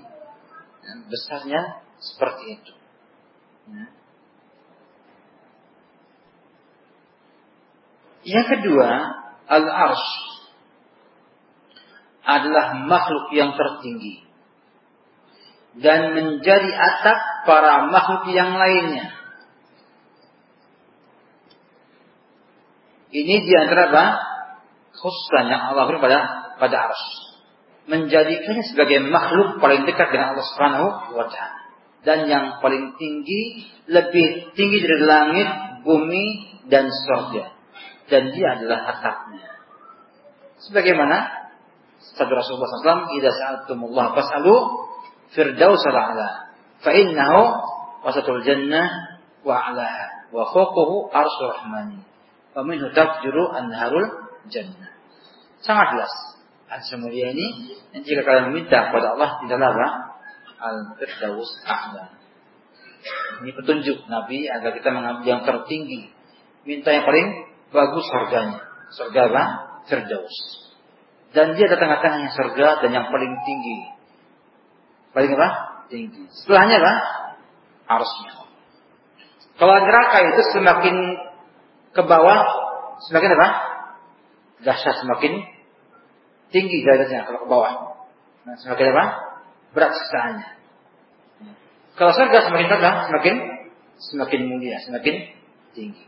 ya, besarnya seperti itu. Ya. Yang kedua, al-arsh adalah makhluk yang tertinggi dan menjadi atap para makhluk yang lainnya. Ini di antara apa? Khususnya yang Allah beri pada pada ars. Menjadikannya sebagai makhluk paling dekat dengan Allah Subhanahu wa taala. Dan yang paling tinggi, lebih tinggi dari langit, bumi, dan surga. Dan dia adalah atapnya. Sebagaimana Sabda Rasulullah SAW, "Idza sa'altumullah fas'alu firdaus al-a'la, fa innahu wasatul jannah wa 'alaha wa arsyur rahmani wa minhu tafjuru anharul jannah." Sangat jelas. Hadis mulia ini jika kalian meminta kepada Allah di dalam Al-Firdaus A'la. Ini petunjuk Nabi agar kita mengambil yang tertinggi. Minta yang paling bagus surganya. Surga apa? Firdaus. Dan dia ada tengah-tengahnya surga dan yang paling tinggi. Paling apa? Tinggi. Setelahnya apa? Arusnya. Kalau neraka itu semakin ke bawah, semakin apa? Dahsyat semakin tinggi derajatnya kalau ke bawah. Nah, semakin apa? Berat siksaannya. Kalau surga semakin rendah, semakin semakin mulia, semakin tinggi.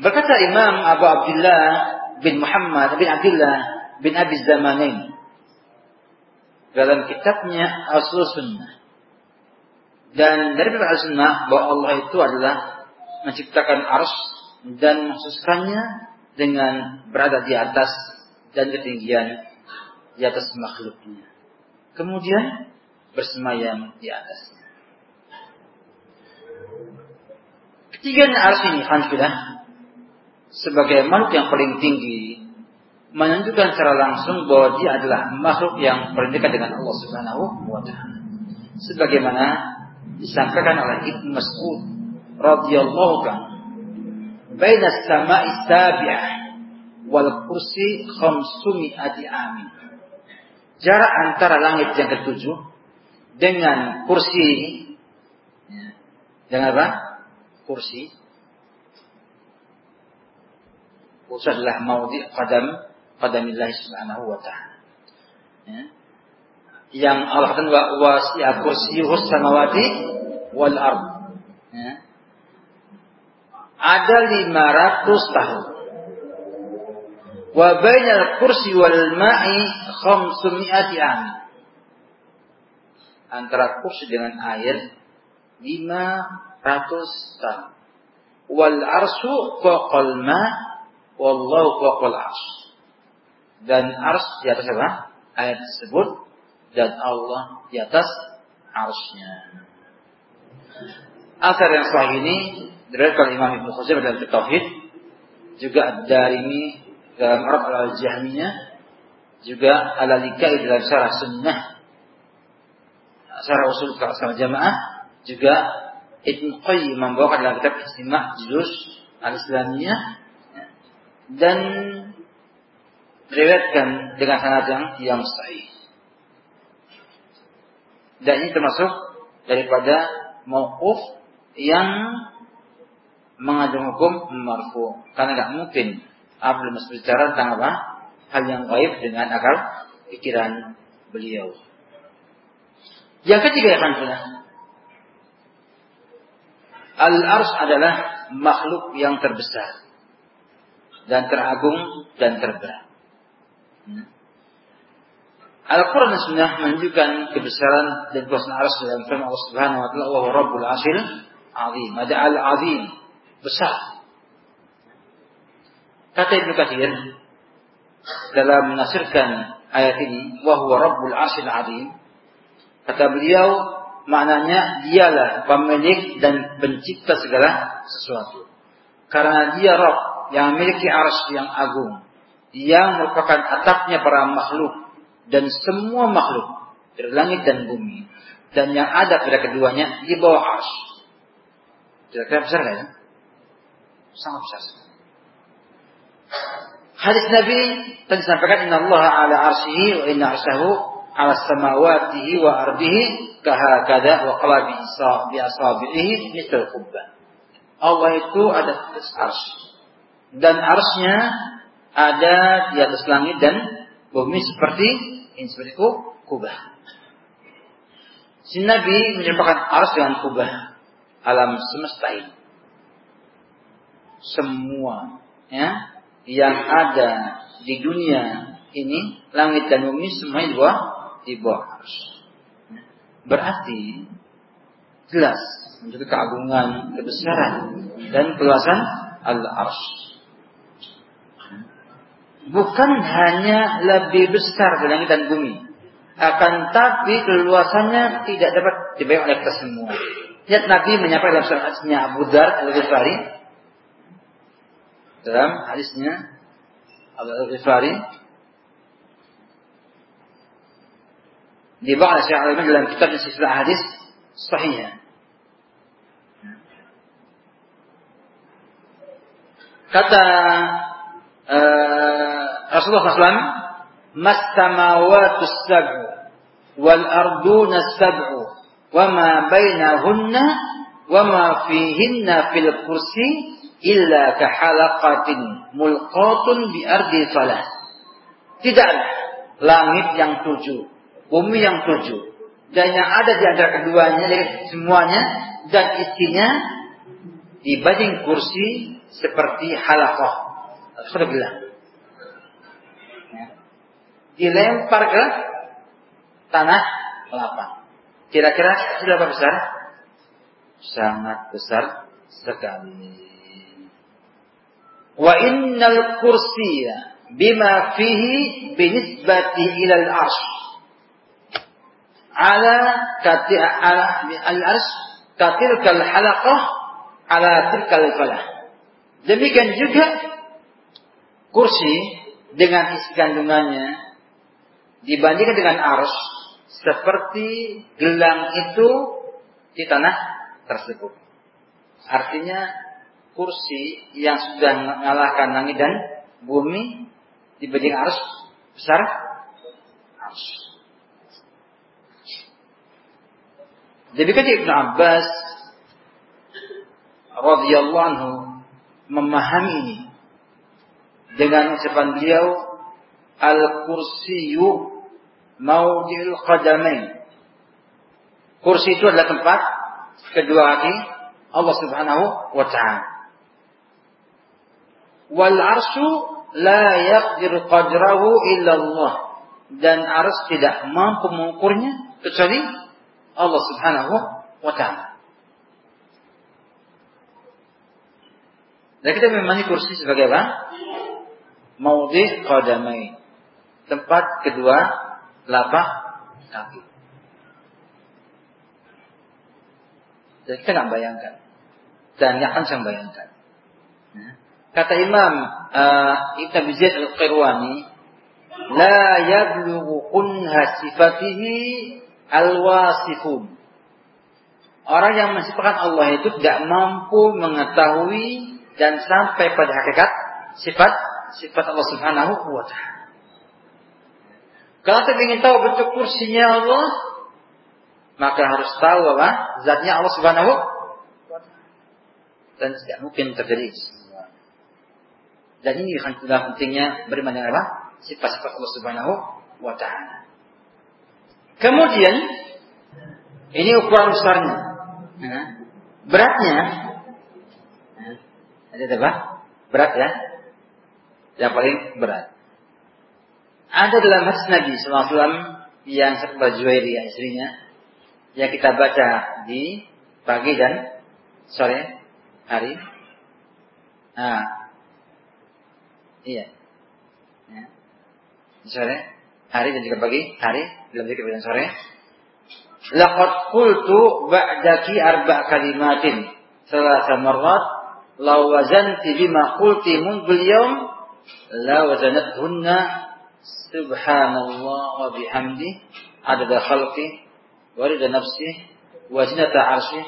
Berkata Imam Abu Abdullah bin Muhammad bin Abdullah bin Abi Zamanin dalam kitabnya Asal Sunnah. Dan dari Al Sunnah bahwa Allah itu adalah menciptakan ars dan mengkhususkannya dengan berada di atas dan ketinggian di atas makhluknya. Kemudian bersemayam di atasnya. Ketiga ars ini, Hanfilah, sebagai makhluk yang paling tinggi menunjukkan secara langsung bahwa dia adalah makhluk yang paling dengan Allah Subhanahu wa taala. Sebagaimana disampaikan oleh Ibnu Mas'ud radhiyallahu anhu, "Baina as-sama'i sabi'ah wal kursi khamsumi'ati amin." Jarak antara langit yang ketujuh dengan kursi dengan apa? Kursi Khusus adalah maudhi qadam qadamillah subhanahu wa ta'ala. Ya. Yang Allah katakan wa wasi'a kursiyyuhus samawati wal ard. Ya. Ada 500 tahun. Wa bainal kursi wal ma'i 500 an. Antara kursi dengan air 500 tahun. Wal arsu faqal ma wallahu faqal ars. Dan ars di atas apa? Ayat tersebut dan Allah di atas arsnya. Asar yang sahih ini diriwayatkan Imam Ibnu Khuzaimah dalam Tauhid, juga dari ini dalam Arab al-Jahmiyah, juga Al-Alikai dalam Syarah Sunnah, Syarah Usul sama Jamaah, juga Ibn Qayyim membawakan dalam kitab Istimah Juz Al-Islamiyah dan diriwayatkan dengan sanad yang yang sahih. Dan ini termasuk daripada mauquf yang mengandung hukum marfu. Karena tidak mungkin Abdul Mas bicara tentang apa? Hal yang gaib dengan akal pikiran beliau. Yang ketiga ya kan Al-Ars adalah makhluk yang terbesar dan teragung dan terberat. Hmm. Al-Quran dan Sunnah menunjukkan kebesaran dan kuasa aras dalam firman Allah Subhanahu wa taala, "Wa Rabbul Asyil Azim." Ada al-azim, besar. Kata Ibnu Katsir dalam menafsirkan ayat ini, "Wa huwa Rabbul Asyil Azim." Kata beliau, maknanya dialah pemilik dan pencipta segala sesuatu. Karena dia Rabb yang memiliki arsy yang agung, yang merupakan atapnya para makhluk dan semua makhluk dari langit dan bumi dan yang ada pada keduanya di bawah ars. Kira-kira besar nggak ya? Sangat besar. Hadis Nabi tadi sampaikan Inna Allah ala arsihi wa inna arsahu ala samawatihi wa ardihi kahakada wa qala bi bi asabihi mithl kubba. Allah itu ada di atas ars. Dan arsnya ada di atas langit dan bumi seperti ini seperti kubah. Si Nabi menyerupakan ars dengan kubah alam semesta ini. Semua ya yang ada di dunia ini langit dan bumi semuanya di bawah di bawah ars. Berarti jelas menjadi keagungan, kebesaran dan keluasan al-ars bukan hanya lebih besar dari langit dan bumi. Akan tapi keluasannya tidak dapat dibayang oleh kita semua. Lihat Nabi menyampaikan dalam hadisnya Abu Dhar al-Ghifari. Dalam hadisnya Abu Dhar al-Ghifari. Dibawa oleh Syekh al dalam kitabnya Sisilah Hadis Sahihnya. Kata uh, Rasulullah SAW, Mas samawatu sab'u wal arduna sab'u wa ma bainahunna wa ma fihinna fil kursi illa kahalaqatin mulqatun bi ardi falah. Tidaklah langit yang tujuh, bumi yang tujuh, dan yang ada di antara keduanya, semuanya dan isinya dibanding kursi seperti halaqah sudah bilang. Dilempar ke tanah lapang. Kira-kira sudah besar? Sangat besar sekali. Wa innal kursiya bima fihi binisbati ila al-arsh. Ala kati ala al-arsh katilkal halaqah ala tilkal falah. Demikian juga kursi dengan isi kandungannya dibandingkan dengan arus seperti gelang itu di tanah tersebut. Artinya kursi yang sudah mengalahkan langit dan bumi dibanding arus besar arus. Demikian Ibnu Abbas radhiyallahu anhu memahami dengan ucapan beliau al-kursiyu maudil qadamain. Kursi itu adalah tempat kedua kaki Allah Subhanahu wa taala. Wal arsyu la yaqdir qadrahu illa Allah. Dan ars tidak mampu mengukurnya kecuali Allah Subhanahu wa taala. Dan kita memahami kursi sebagai apa? Maudhi qadamai. Tempat kedua lapak kaki. Jadi kita nggak bayangkan. Dan yang akan saya bayangkan. Nah, kata Imam uh, Ibn Bizid al-Qirwani, La yablughu kunha sifatihi al-wasifun. Orang yang mensifatkan Allah itu tidak mampu mengetahui dan sampai pada hakikat sifat sifat Allah Subhanahu wa taala. Kalau kita ingin tahu bentuk kursinya Allah, maka harus tahu apa? Zatnya Allah Subhanahu wa taala. Dan tidak mungkin terjadi Dan ini akan sudah pentingnya beriman dengan apa? Sifat-sifat Allah Subhanahu wa taala. Kemudian ini ukuran besarnya. Beratnya ada apa? Berat ya? Yang paling berat. Ada dalam hadis Nabi SAW yang serba Juwairiyah istrinya yang kita baca di pagi dan sore hari. Nah, iya. Ya. Sore hari dan juga pagi hari, lebih ke dan sore. Laqad qultu ba'daki arba' kalimatin. Salah marrat law wazanti bima qulti yawm la wazanathunna subhanallah wa bihamdi adada khalqi wa rida nafsi wa arshi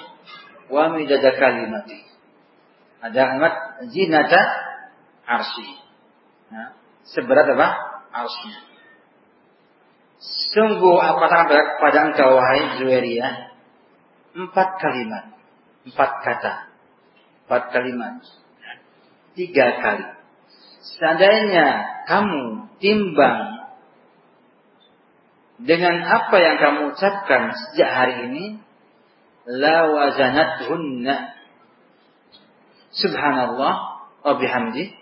wa midada kalimati ada kalimat zinata arshi nah, seberat apa arshnya sungguh aku katakan pada engkau wahai Zuwairiyah empat kalimat empat kata empat kalimat. Tiga kali. Seandainya kamu timbang dengan apa yang kamu ucapkan sejak hari ini, la wazanat hunna. Subhanallah wa bihamdi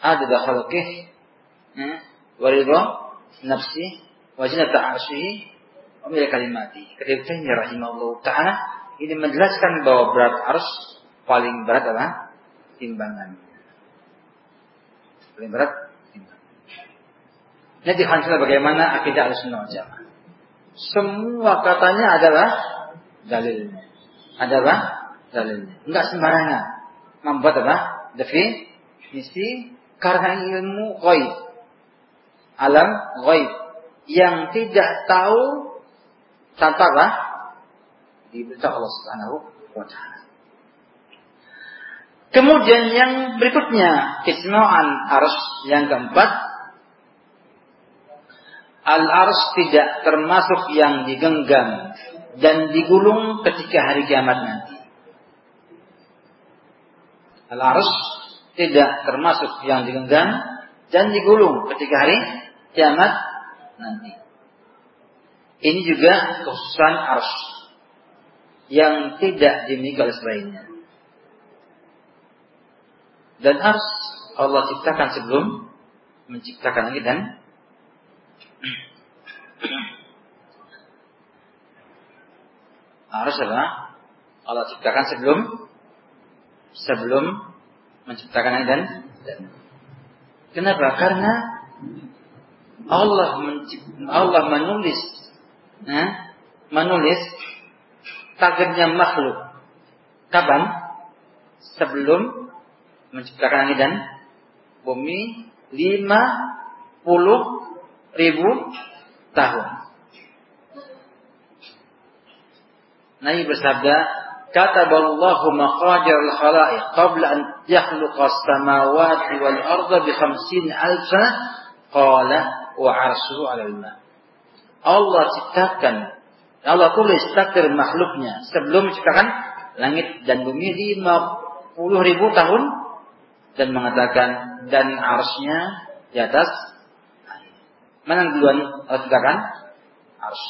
adada khalqih eh, wa ridha nafsi wa zinata arsyihi wa min kalimati. Ketika rahimahullah taala ini menjelaskan bahwa berat ars paling berat adalah timbangan. Paling berat. Jadi hancur bagaimana akidah al-sunnah jamaah. Semua katanya adalah dalilnya. Adalah dalilnya. Enggak sembarangan. Membuat apa? Definisi karena ilmu ghaib. Alam ghaib. Yang tidak tahu tanpa apa? Diberitahu Allah Subhanahu wa taala. Kemudian yang berikutnya, isma'an ars yang keempat, al ars tidak termasuk yang digenggam dan digulung ketika hari kiamat nanti. Al ars tidak termasuk yang digenggam dan digulung ketika hari kiamat nanti. Ini juga khususan ars yang tidak dimiliki oleh selainnya. Dan ars Allah ciptakan sebelum menciptakan langit dan ars adalah Allah ciptakan sebelum sebelum menciptakan langit dan, Kenapa? Karena Allah Allah menulis nah, menulis takdirnya makhluk. Kapan? Sebelum menciptakan langit dan bumi lima puluh ribu tahun. Nabi bersabda, kata Allahu maqadir al-khalaiq qabla an yakhluqa as-samawati wal arda bi 50 alf sana qala wa arshuhu 'ala al-ma. Allah ciptakan Allah tulis takdir makhluknya sebelum menciptakan langit dan bumi 50 ribu tahun dan mengatakan dan arsnya di atas Mana duluan harus tegakkan? Ars.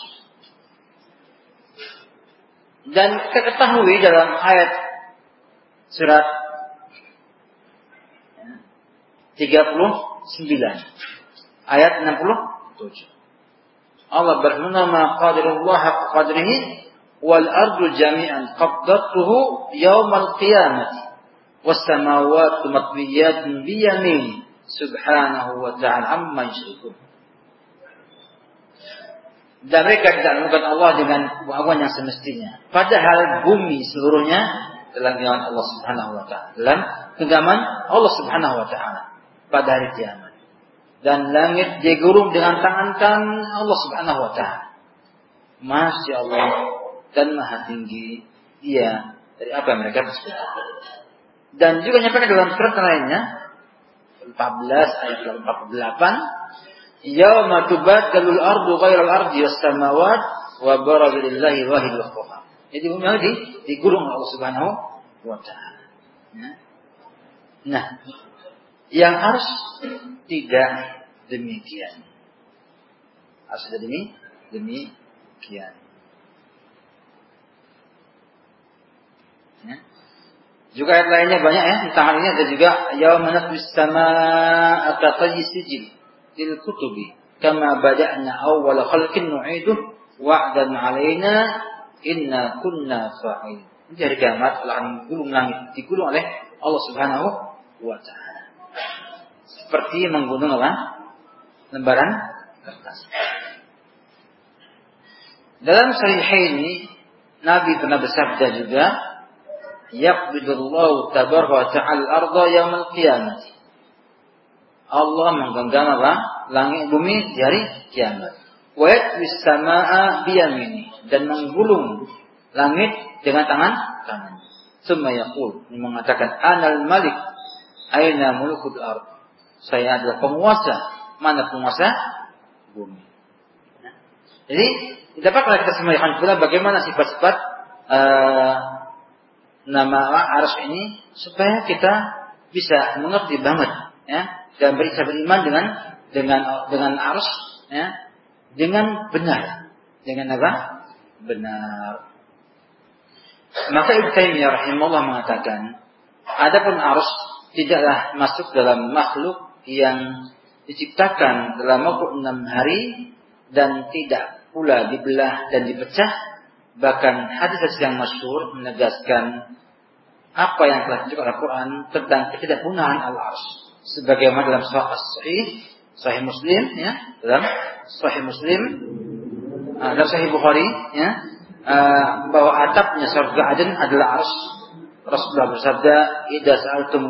Dan ketahui dalam ayat surat 39 ayat 67. Allah berfirman, "Ma qadirullah qadrihi wal ardu jami'an qabdatuhu yaumal qiyamati was samawati matwiyatun bi yamin subhanahu wa ta'ala amma yusyrikun." Dan mereka tidak menemukan Allah dengan kemampuan yang semestinya. Padahal bumi seluruhnya dalam genggaman Allah Subhanahu wa taala. Dalam genggaman Allah Subhanahu wa taala pada hari kiamat. Dan langit digurung dengan tangan kan Allah Subhanahu wa taala. Masya Allah dan maha tinggi dia dari apa mereka tersebut. Dan juga nyampaikan dalam surat lainnya 14 ayat 48 Yauma tubadalul ardu ghairal ardi was samawat wa baraza lillahi wahidul qahhar. Jadi bumi di digulung Allah Subhanahu wa taala. Ya. Nah, yang harus tidak demikian. Harus tidak demi demikian. Ya. Juga ayat lainnya banyak ya tentang hal ini ada juga yauma natwis samaa'a ka sijil lil kutubi kama bada'na awwal khalqin nu'iduh wa'dan 'alaina inna kunna fa'il. Jadi hari kiamat Allah gulung langit digulung oleh Allah Subhanahu wa taala. Seperti menggunung apa? Lembaran kertas. Dalam sahih ini Nabi pernah bersabda juga, "Yaqbidullahu tabaraka wa ta'ala al-ardha yaumil qiyamah." Allah menggenggam apa? Langit bumi di hari kiamat. Wa yatwis samaa biyamini dan menggulung langit dengan tangan kanan. Summa yaqul mengatakan anal malik aina mulkul ard. Saya adalah penguasa. Mana penguasa? Bumi. Jadi dapatlah kita semayahkan pula bagaimana sifat-sifat uh, nama arus ini supaya kita bisa mengerti banget ya. Dan bisa beriman dengan dengan dengan arus ya. Dengan benar. Dengan apa? Benar. Maka Ibnu Taimiyah rahimahullah mengatakan adapun arus tidaklah masuk dalam makhluk yang diciptakan dalam waktu enam hari dan tidak pula dibelah dan dipecah bahkan hadis-hadis yang masyhur menegaskan apa yang telah ditunjukkan Al-Quran tentang ketidakpunaan al-arsh sebagaimana dalam sahih sahih Muslim ya dalam sahih Muslim uh, dalam sahih Bukhari ya uh, bahwa atapnya surga Aden adalah ars Rasulullah bersabda idza sa'altum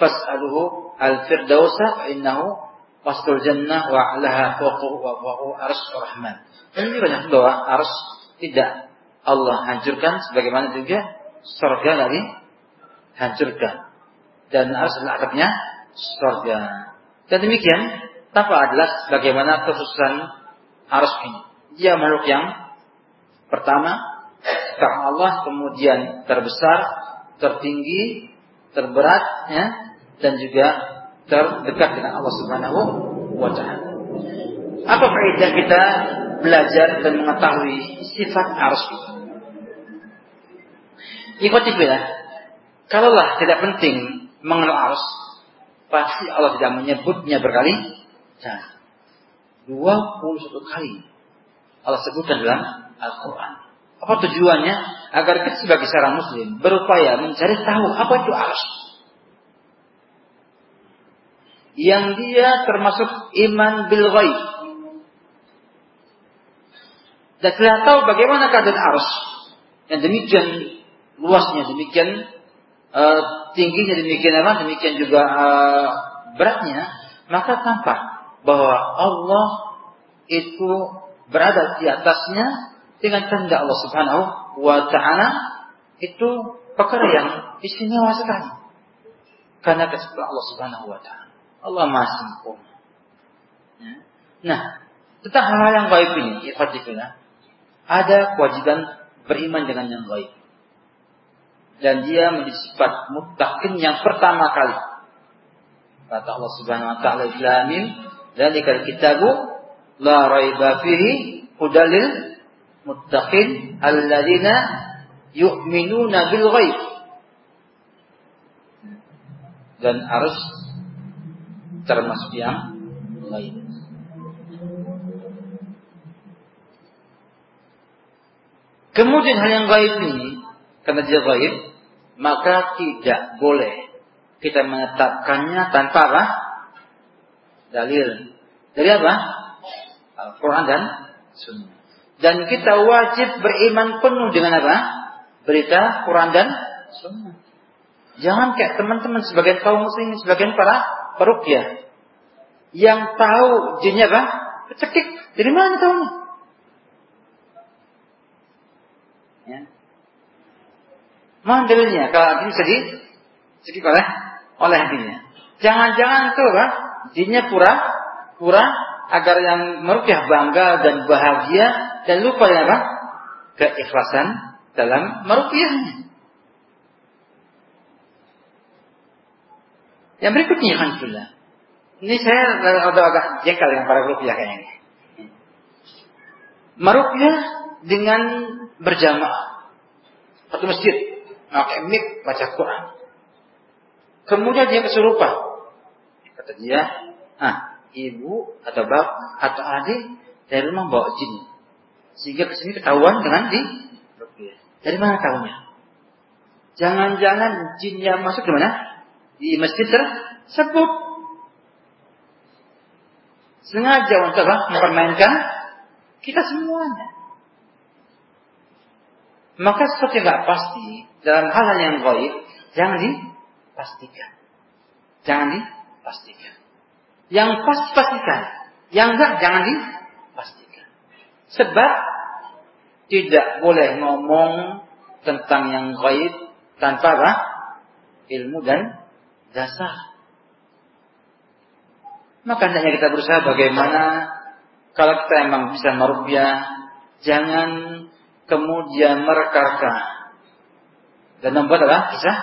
fas'aluhu al-firdausa innahu wastul jannah wa 'alaha fawqahu wa arsyur rahman. Ini banyak bahwa ars tidak Allah hancurkan sebagaimana juga surga dari hancurkan dan adalah atapnya surga. Dan demikian, tanpa adalah bagaimana kekhususan arus ini. Dia makhluk yang pertama, karena Allah kemudian terbesar, tertinggi, terberat, ya, dan juga terdekat dengan Allah Subhanahu wa taala. Apa faedah kita belajar dan mengetahui sifat arus itu? Ikuti Kalaulah tidak penting mengenal arus, pasti Allah tidak menyebutnya berkali dua 21 kali Allah sebutkan dalam Al-Quran. Apa tujuannya? Agar kita sebagai seorang muslim berupaya mencari tahu apa itu arus. Yang dia termasuk iman bil ghaib. Dan kita tahu bagaimana keadaan arus. Yang demikian luasnya, demikian uh, tingginya demikian apa demikian juga uh, beratnya maka tampak bahwa Allah itu berada di atasnya dengan tanda Allah Subhanahu wa taala. Itu perkara yang istimewa sekali. Karena kesempatan Allah Subhanahu wa taala. Allah Maha sempurna. Ya. nah tentang hal-hal yang gaib ini ikhwatifillah ada kewajiban beriman dengan yang gaib dan dia menjadi sifat muttaqin yang pertama kali. Kata Allah Subhanahu wa taala Islamin, "Dzalikal kitabu la raiba fihi hudalil muttaqin alladzina yu'minuna bil ghaib. Dan harus termasuk yang ghaib. Kemudian hal yang gaib ini, karena dia gaib, maka tidak boleh kita menetapkannya tanpa apa? Dalil. Dari apa? Al-Quran dan Sunnah. Dan kita wajib beriman penuh dengan apa? Berita Quran dan Sunnah. Jangan kayak teman-teman sebagian kaum muslimin, sebagian para perukyah. Yang tahu jinnya apa? Cekik. Dari mana tahunya? Ya. Mana dalilnya? Kalau ini bisa dicekik oleh oleh jinnya. Jangan-jangan itu apa? Jinnya pura pura agar yang merukyah bangga dan bahagia dan lupa ya apa? Keikhlasan dalam merukyahnya. Yang berikutnya Alhamdulillah. Ini saya agak agak jengkel dengan para rupiah kayaknya. Merukyah dengan berjamaah. Satu masjid. Pakai mik baca Quran. Kemudian dia kesurupan. Kata dia, ah, ibu atau bap atau adik dari rumah bawa jin. Sehingga ke sini ketahuan dengan di Dari mana tahunya? Jangan-jangan jin yang masuk di mana? Di masjid tersebut. Sengaja untuk? Mempermainkan kita semuanya. Maka sesuatu yang tidak pasti dalam hal, yang gaib jangan dipastikan. Jangan dipastikan. Yang pasti pastikan. Yang enggak jangan dipastikan. Sebab tidak boleh ngomong tentang yang gaib tanpa apa? ilmu dan dasar. Maka hendaknya kita berusaha bagaimana kalau kita emang bisa merupiah, jangan kemudian mereka dan membuat apa? Kisah?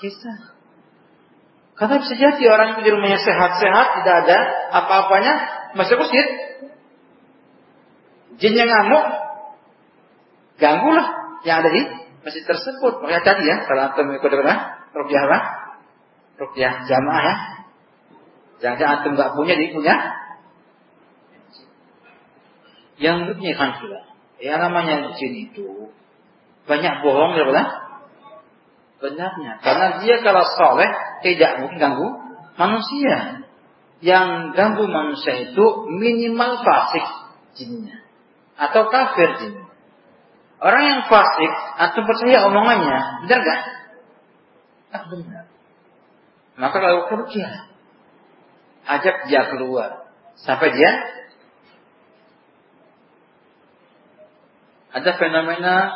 Kisah. Karena bisa jadi orang itu di rumahnya sehat-sehat, tidak ada apa-apanya, masuk masjid. Jinnya ngamuk, ganggulah yang ada di masjid tersebut. Makanya tadi ya, kalau antum ikut apa? Rupiah apa? Rupiah jamaah ya. Jangan-jangan antum nggak punya, dia punya. Yang punya kan sudah. Ya namanya jin itu banyak bohong ya benar? Benarnya. Karena dia kalau soleh tidak mungkin ganggu manusia. Yang ganggu manusia itu minimal fasik jinnya. Atau kafir jinnya. Orang yang fasik atau percaya omongannya, benar gak? Ah, benar. Maka kalau kerja, ajak dia keluar sampai dia ada fenomena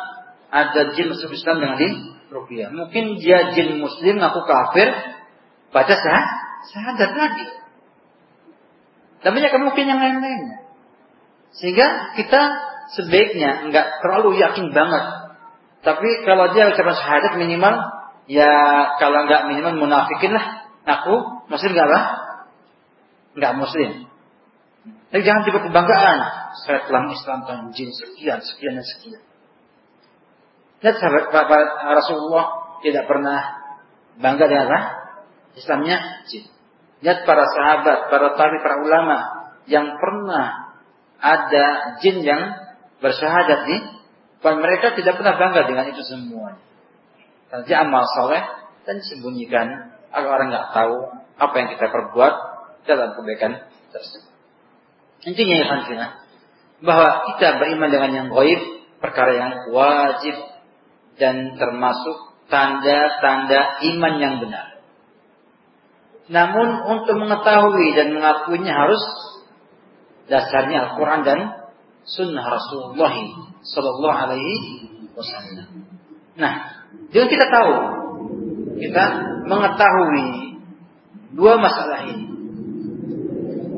ada jin masuk Islam dengan di rupiah. Mungkin dia jin muslim ngaku kafir, baca sah, sadar lagi. Dan banyak kemungkinan yang lain-lainnya. Sehingga kita sebaiknya nggak terlalu yakin banget. Tapi kalau dia ucapan syahadat minimal, ya kalau nggak minimal munafikin lah. Aku muslim nggak lah? Nggak muslim. Tapi jangan tiba kebanggaan. Saya telah Islam dan jin sekian, sekian dan sekian. Lihat sahabat, sahabat Rasulullah tidak pernah bangga dengan apa? Islamnya jin. Lihat para sahabat, para tabi, para ulama yang pernah ada jin yang bersyahadat di dan mereka tidak pernah bangga dengan itu semua. Dia amal soleh dan disembunyikan agar orang nggak tahu apa yang kita perbuat dalam kebaikan tersebut. Intinya ya Hanfina, bahwa kita beriman dengan yang gaib perkara yang wajib dan termasuk tanda-tanda iman yang benar. Namun untuk mengetahui dan mengakuinya harus dasarnya Al-Quran dan Sunnah Rasulullah Sallallahu Alaihi Wasallam. Nah, dengan kita tahu, kita mengetahui dua masalah ini.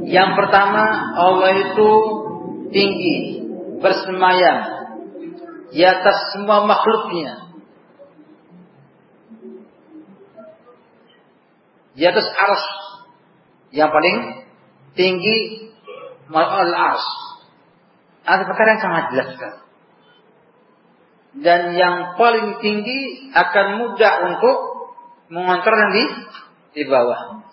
Yang pertama, Allah itu tinggi, bersemayam di atas semua makhluknya. Di atas ars yang paling tinggi al ars. Ada perkara yang sangat jelas sekali. dan yang paling tinggi akan mudah untuk mengontrol yang di di bawah.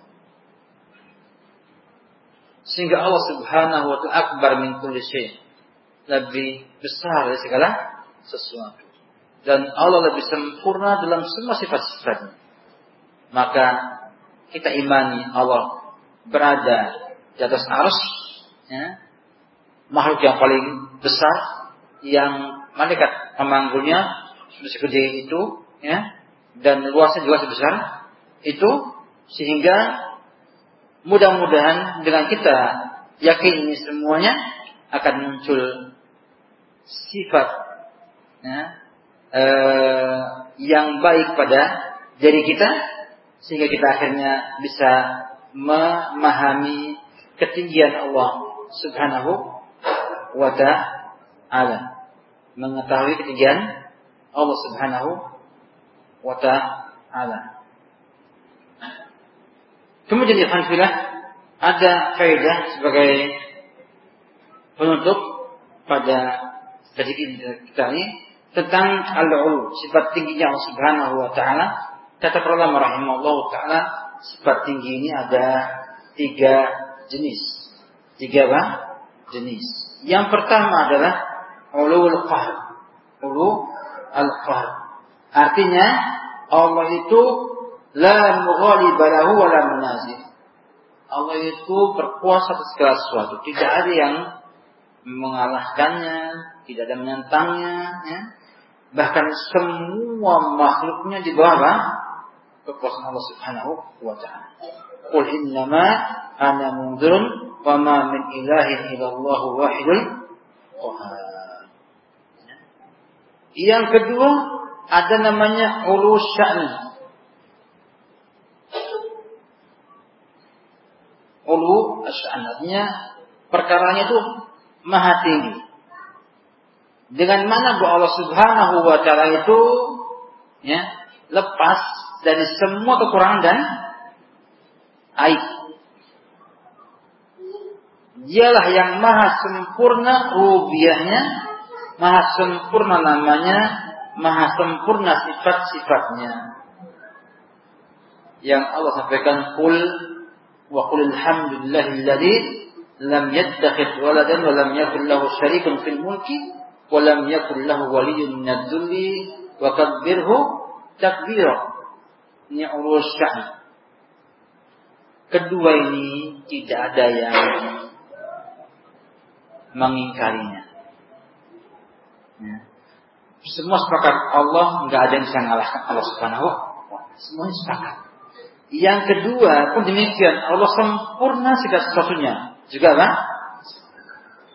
Sehingga Allah Subhanahu wa taala akbar min kulli syai. Lebih besar dari segala sesuatu. Dan Allah lebih sempurna dalam semua sifat-sifatnya. Maka kita imani Allah berada di atas arus ya, makhluk yang paling besar yang malaikat memanggulnya segede itu ya dan luasnya juga sebesar itu sehingga mudah-mudahan dengan kita yakin ini semuanya akan muncul sifat ya, eh, yang baik pada diri kita sehingga kita akhirnya bisa memahami ketinggian Allah Subhanahu wa taala. Mengetahui ketinggian Allah Subhanahu wa taala Kemudian di Hanfilah ada faedah sebagai penutup pada sedikit kita ini tentang al-ulu, sifat tingginya Allah Subhanahu wa taala. Kata para ulama taala, sifat tinggi ini ada tiga jenis. Tiga apa? Jenis. Yang pertama adalah ulul qahr. Ulu al-qahr. Artinya Allah itu La mughaliba lahu wa la munazir. Allah itu berkuasa atas segala sesuatu. Tidak ada yang mengalahkannya, tidak ada menentangnya. Ya. Bahkan semua makhluknya di bawah kekuasaan Allah Subhanahu wa taala. Qul innama ana mundzirun wa ma min ilahin illallah wahidul. Ya. Yang kedua ada namanya ulu sya'ni. Ulu artinya perkaranya itu maha tinggi. Dengan mana bahwa Allah Subhanahu wa taala itu ya lepas dari semua kekurangan dan aib. Dialah yang maha sempurna rubiahnya, maha sempurna namanya, maha sempurna sifat-sifatnya. Yang Allah sampaikan kul وقل الحمد لله الذي لم يتخذ ولدا ولم يكن له شريك في الملك ولم يكن له ولي من الذل وكبره تكبيرا ini urus sya'n. Kedua ini tidak ada yang mengingkarinya. Ya. Semua sepakat Allah nggak ada yang bisa mengalahkan Allah Subhanahu wa taala. Semuanya sepakat. Yang kedua pun demikian. Allah sempurna segala sesuatunya. Juga apa?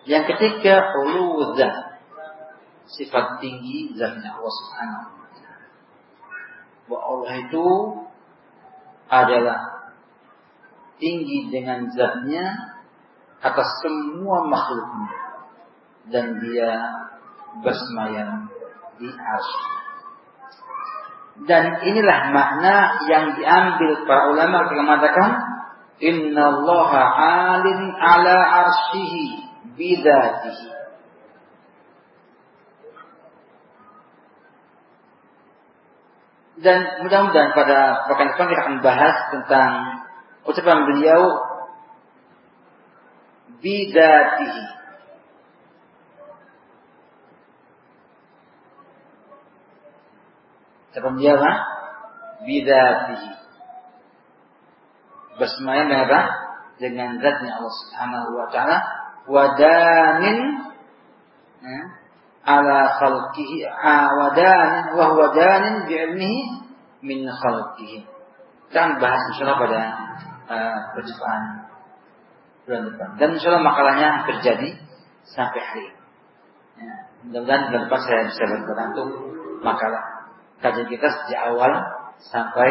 Yang ketiga, uludzat. Sifat tinggi zatnya Allah Subhanahu wa taala. Bahwa Allah itu adalah tinggi dengan zatnya atas semua makhluknya dan dia bersemayam di arsy dan inilah makna yang diambil para ulama yang mengatakan Inna Allah alin ala arshihi bidatihi. Dan mudah-mudahan pada pekan depan kita akan bahas tentang ucapan beliau bidatihi Sebab dia apa? Bidatihi. Bersemayam dengan apa? Dengan zatnya Allah Subhanahu wa taala wadanin ya, ala khalqihi wadanin wa huwa danin bi'ilmihi min khalqihi. Kita bahas insyaallah pada uh, perjumpaan bulan depan. Dan insyaallah makalahnya terjadi sampai hari ini. Ya, mudah-mudahan bulan depan saya bisa berbantu makalah kajian kita sejak awal sampai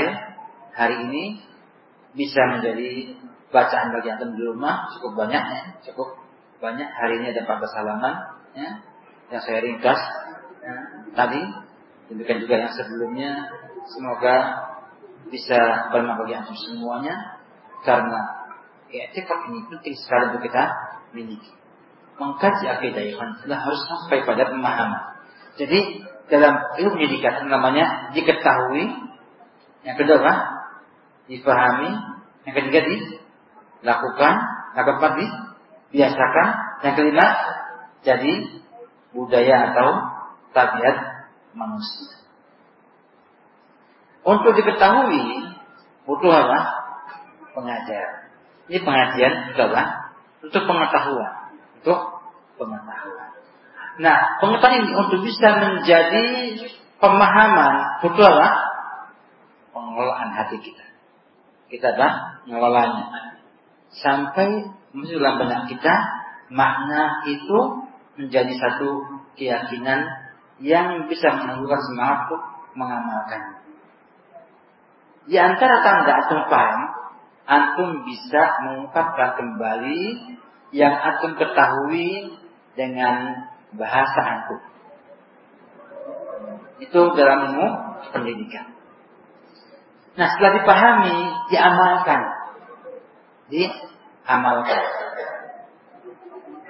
hari ini bisa menjadi bacaan bagi antum di rumah. Cukup banyak ya, cukup banyak. Hari ini ada 14 halaman ya, yang saya ringkas ya, tadi. Demikian juga yang sebelumnya. Semoga bisa bermanfaat bagi antum semuanya karena ya tiktok ini penting sekali untuk kita miliki. Mengkaji akidah yang harus sampai pada pemahaman. Jadi dalam ilmu pendidikan namanya diketahui, yang kedua apa? difahami, yang ketiga dilakukan, yang keempat dibiasakan, yang kelima jadi budaya atau tabiat manusia. Untuk diketahui butuh apa? Pengajar. Ini pengajian apa? Untuk pengetahuan. Untuk pengetahuan. Nah, pengetahuan ini untuk bisa menjadi pemahaman butuh? Pengelolaan hati kita. Kita apa? Mengelolanya. Sampai mesti dalam benak kita makna itu menjadi satu keyakinan yang bisa menangguhkan semangat untuk mengamalkan. Di antara tanda antum paham, antum bisa mengungkapkan kembali yang antum ketahui dengan bahasa antum. Itu dalam ilmu pendidikan. Nah setelah dipahami, diamalkan. Diamalkan.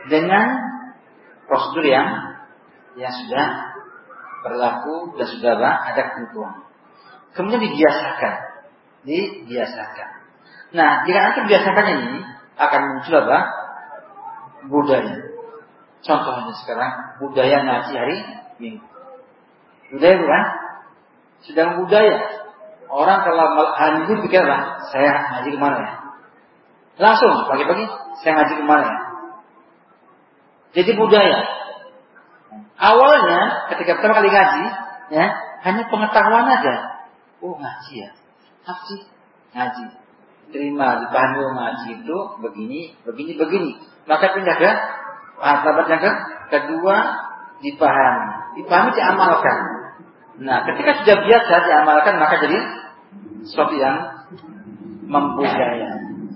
Dengan prosedur yang yang sudah berlaku dan sudah ada ketentuan. Kemudian dibiasakan. Dibiasakan. Nah, jika antum biasakan ini akan muncul apa? Budaya. Contohnya sekarang budaya ngaji hari Minggu. Budaya bukan? Sedang budaya. Orang kalau hari Minggu pikir apa? Saya ngaji ke mana ya? Langsung pagi-pagi saya ngaji ke mana ya? Jadi budaya. Awalnya ketika pertama kali ngaji, ya hanya pengetahuan aja. Oh ngaji ya, ngaji, ngaji. Terima dipahami oh, ngaji itu begini, begini, begini. Maka pindah ke sahabat yang ke kedua dipahami, dipahami diamalkan. Nah, ketika sudah biasa diamalkan maka jadi sesuatu yang membudaya.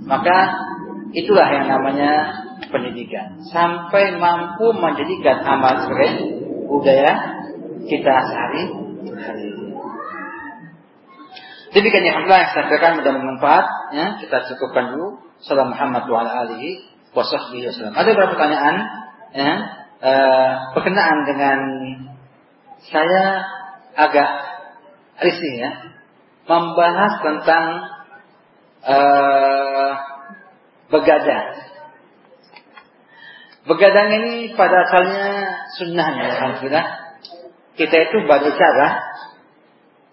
Maka itulah yang namanya pendidikan sampai mampu menjadikan amal sebagai budaya kita sehari-hari. Demikian yang saya sampaikan mudah bermanfaat. Ya, kita cukupkan dulu. Salam Muhammad wa alihi wa sahbihi wasallam. Ada beberapa pertanyaan ya, uh, berkenaan dengan saya agak risih ya membahas tentang uh, begadang. Begadang ini pada asalnya sunnah ya Alhamdulillah. Kita itu pada cara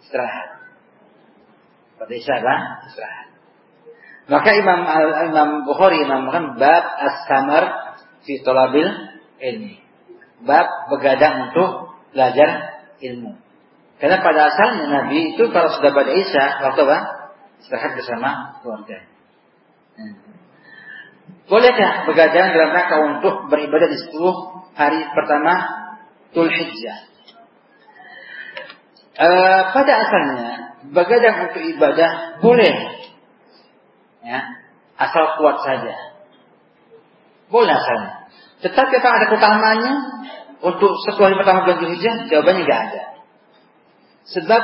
istirahat. Pada istirahat. Maka Imam Imam Bukhari bab as-samar fi talabil ilmi. Bab begadang untuk belajar ilmu. Karena pada asalnya Nabi itu kalau sudah pada Isya waktu apa? Istirahat bersama keluarga. Bolehkah begadang dalam rangka untuk beribadah di 10 hari pertama Dhul Hijjah? E, pada asalnya begadang untuk ibadah boleh, ya, asal kuat saja. Boleh asalnya. Tetapi apa ada keutamaannya untuk 10 hari pertama bulan Dhul Hijjah? Jawabannya nggak ada. Sebab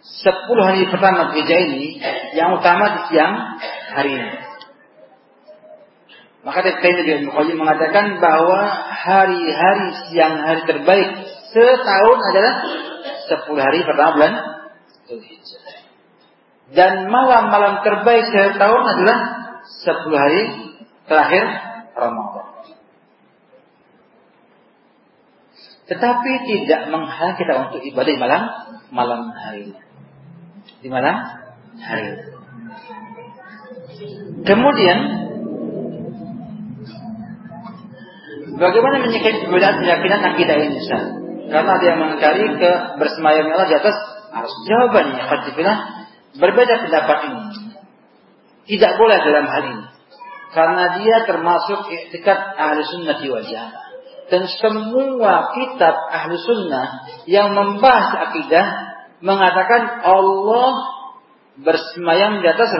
10 hari pertama Dhul Hijjah ini yang utama di siang hari ini. Maka Taimiyah bin Qayyim mengatakan bahwa hari-hari siang hari terbaik setahun adalah 10 hari pertama bulan Zulhijjah. Dan malam-malam terbaik setahun adalah 10 hari terakhir Ramadan. Tetapi tidak menghalang kita untuk ibadah di malam malam hari. Di malam hari. Kemudian Bagaimana menyikapi perbedaan keyakinan akidah ini? Karena dia mengkali ke bersemayamnya Allah di atas harus jawabannya Khatifillah berbeda pendapat ini. Tidak boleh dalam hal ini. Karena dia termasuk iktikat ahli sunnah wal jamaah. Dan semua kitab ahli sunnah yang membahas akidah mengatakan Allah bersemayam di atas?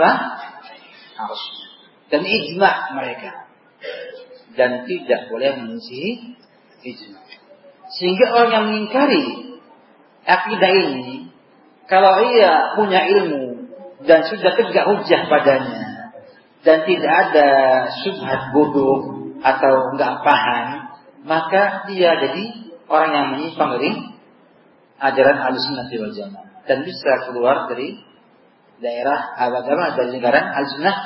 Harus. Dan ijma mereka dan tidak boleh menyisihi ijma. Sehingga orang yang mengingkari akidah ini, kalau ia punya ilmu dan sudah tegak hujah padanya. Dan tidak ada subhat bodoh atau enggak paham, maka dia jadi orang yang menyimpang dari ajaran al-sunnah wal jamaah. Dan bisa keluar dari daerah agama dari lingkaran al-sunnah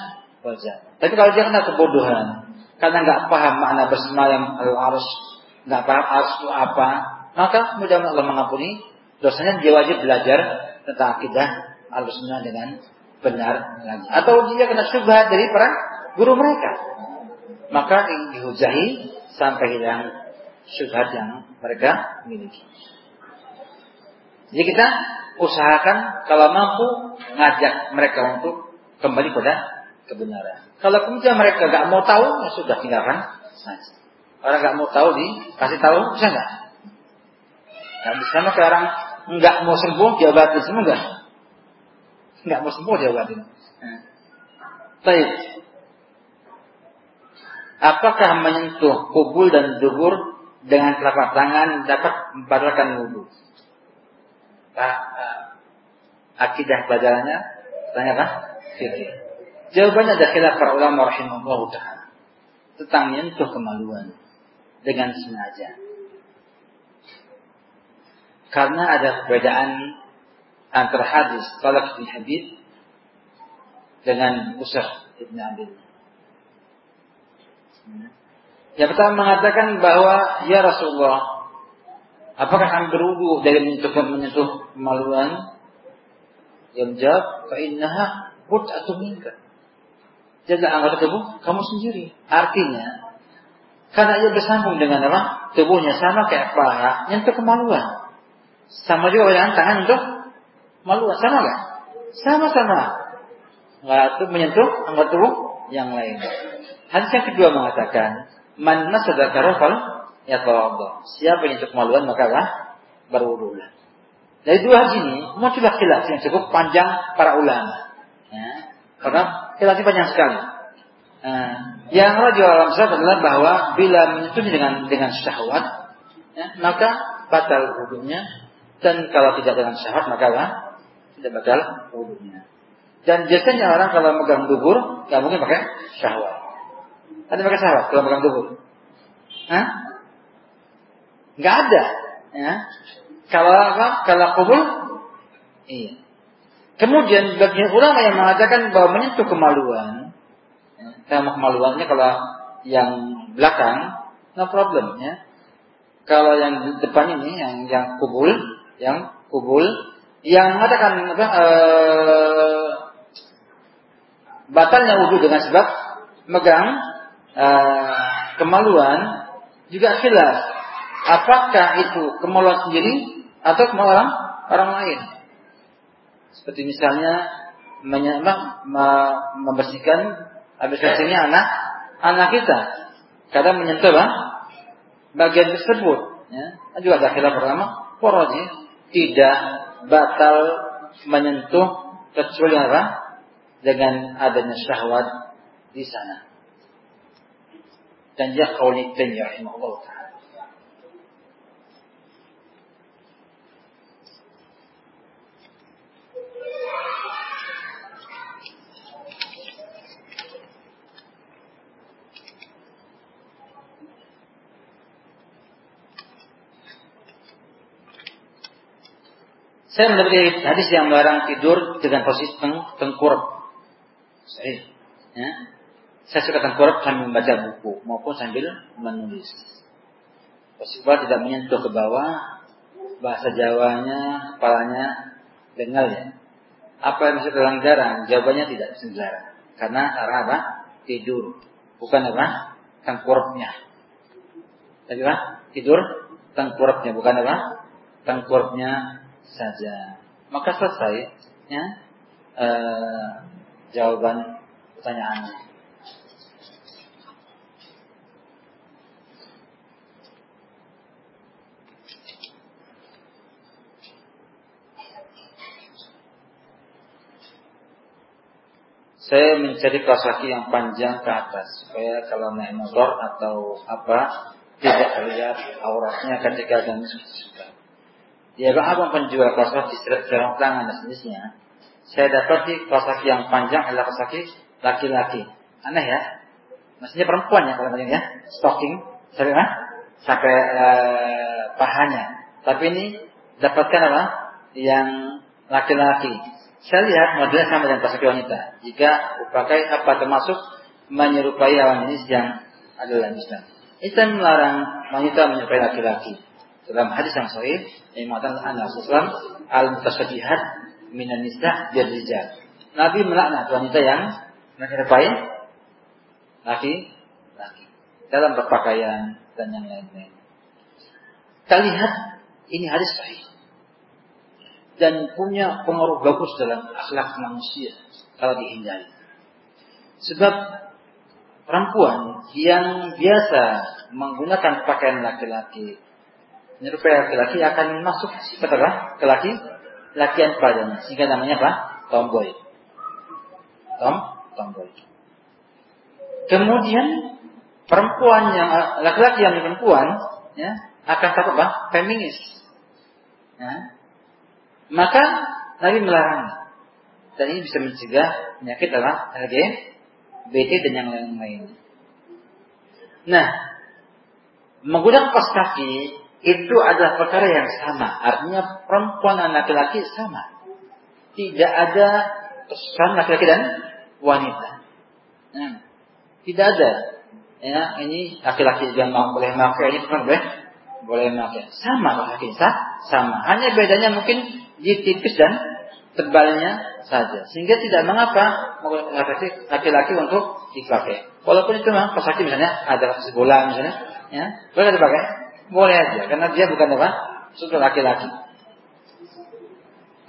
wal jamaah. Tapi kalau dia kena kebodohan, karena nggak paham makna bersemayam al-arsh, nggak paham arsh itu apa, maka mudah-mudahan Allah mengampuni dosanya. Dia wajib belajar tentang akidah al-sunnah dengan benar lagi. Atau dia kena syubhat dari para guru mereka. Maka dihujahi sampai hilang syubhat yang mereka miliki. Jadi kita usahakan kalau mampu ngajak mereka untuk kembali pada kebenaran. Kalau kemudian mereka nggak mau tahu, ya sudah tinggalkan saja. Orang nggak mau tahu dikasih tahu bisa nggak? Nggak bisa mah orang nggak mau sembuh jawabatin semua nggak? Nggak mau sembuh jawabatin. Nah. Baik. Apakah menyentuh kubul dan dubur dengan telapak tangan dapat membatalkan wudhu? uh, akidah? Tanya apa? Fikih. Jawabannya ada khilaf para ulama rahimahullah taala tentang menyentuh kemaluan dengan sengaja. Karena ada perbedaan antara hadis Talak bin Habib dengan Usah bin Abil. Yang pertama mengatakan bahwa ya Rasulullah Apakah kami berwudu dari menyentuh menyentuh kemaluan? Yang menjawab, "Fa'innaha atau minka." Jadi anggota tubuh kamu sendiri. Artinya, karena ia bersambung dengan apa? Tubuhnya sama kayak paha, nyentuh kemaluan. Sama juga dengan tangan untuk maluan, sama nggak? Sama-sama. Nggak tuh menyentuh anggota tubuh yang lain. Hadis yang kedua mengatakan, "Man masadakara ya Allah. Siapa yang cukup maluan maka lah berwudu. Dari dua hadis ini muncullah khilaf yang cukup panjang para ulama. Ya, karena khilafnya panjang sekali. Nah, yang rajin dalam adalah bahwa bila menyentuh dengan dengan syahwat, ya, maka batal wudhunya dan kalau tidak dengan syahwat maka lah tidak batal wudhunya. Dan biasanya orang kalau megang dubur nggak mungkin pakai syahwat. Ada pakai syahwat kalau megang dubur. Hah? Nggak ada. Ya. Kalau apa? Kalau kubul, iya. Kemudian bagi ulama yang mengatakan bahwa menyentuh kemaluan, ya, sama kemaluannya kalau yang belakang, no problem ya. Kalau yang depan ini, yang yang kubul, yang kubul, yang mengatakan apa? Ee, batalnya wudhu dengan sebab megang ee, kemaluan juga khilaf apakah itu kemaluan sendiri atau kemaluan orang, orang lain. Seperti misalnya menyembah, membersihkan habis bersihnya anak anak kita. Kadang menyentuh bang, bagian tersebut. Ya. Juga ada khilaf pertama, poroji tidak batal menyentuh kecuali apa? Dengan adanya syahwat di sana. Dan ya kauli ya rahimahullah Saya mendapati hadis yang melarang tidur dengan posisi teng tengkurap. Saya, ya. saya suka tengkurap sambil membaca buku maupun sambil menulis. Posisi tidak menyentuh ke bawah, bahasa Jawanya, kepalanya dengar ya. Apa yang bisa terang jarang? Jawabannya tidak bisa jarang. Karena arah apa? Tidur. Bukan apa? Tengkurapnya. Tadi apa? Tidur tengkurapnya. Bukan apa? Tengkurapnya saja. Maka selesai ya eh, jawaban pertanyaannya. Saya mencari kaos kaki yang panjang ke atas supaya kalau naik motor atau apa tidak terlihat auratnya ketika dan Ya abang penjual kaos kaki serong tangan dan sejenisnya, saya dapat di kaos kaki yang panjang adalah kaos laki-laki. Aneh ya? Maksudnya perempuan ya kalau ya, stocking sampai ah, sampai uh, pahanya. Tapi ini dapatkan apa? Yang laki-laki. Saya lihat modelnya sama dengan pas wanita. Jika pakai apa termasuk menyerupai lawan jenis yang adalah Islam. Islam melarang wanita menyerupai laki-laki. Dalam hadis yang sahih, yang mengatakan Anna Islam al-mutasyabihat minan nisa rijal. Nabi melaknat wanita yang menyerupai laki-laki dalam berpakaian dan yang lain-lain. Kita lihat ini hadis sahih dan punya pengaruh bagus dalam akhlak manusia kalau dihindari. Sebab perempuan yang biasa menggunakan pakaian laki-laki menyerupai laki-laki akan masuk sifat apa? Kelaki lakian padanya sehingga namanya apa? Tomboy. Tom, tomboy. Kemudian perempuan yang laki-laki yang perempuan ya akan takut apa? Feminis. Ya. Maka Nabi melarang. Dan ini bisa mencegah penyakit apa? LGBT dan yang lain-lain. Nah, menggunakan kaos kaki itu adalah perkara yang sama. Artinya perempuan dan laki-laki sama. Tidak ada pesan laki-laki dan wanita. Nah, tidak ada. Ya, ini laki-laki yang mau boleh pakai ini bukan boleh boleh. Sama laki-laki sama. Hanya bedanya mungkin di tipis dan tebalnya saja. Sehingga tidak mengapa laki-laki untuk dipakai. Walaupun itu memang kaki misalnya ada bola misalnya, ya boleh dipakai, boleh aja karena dia bukan apa, sudah laki-laki.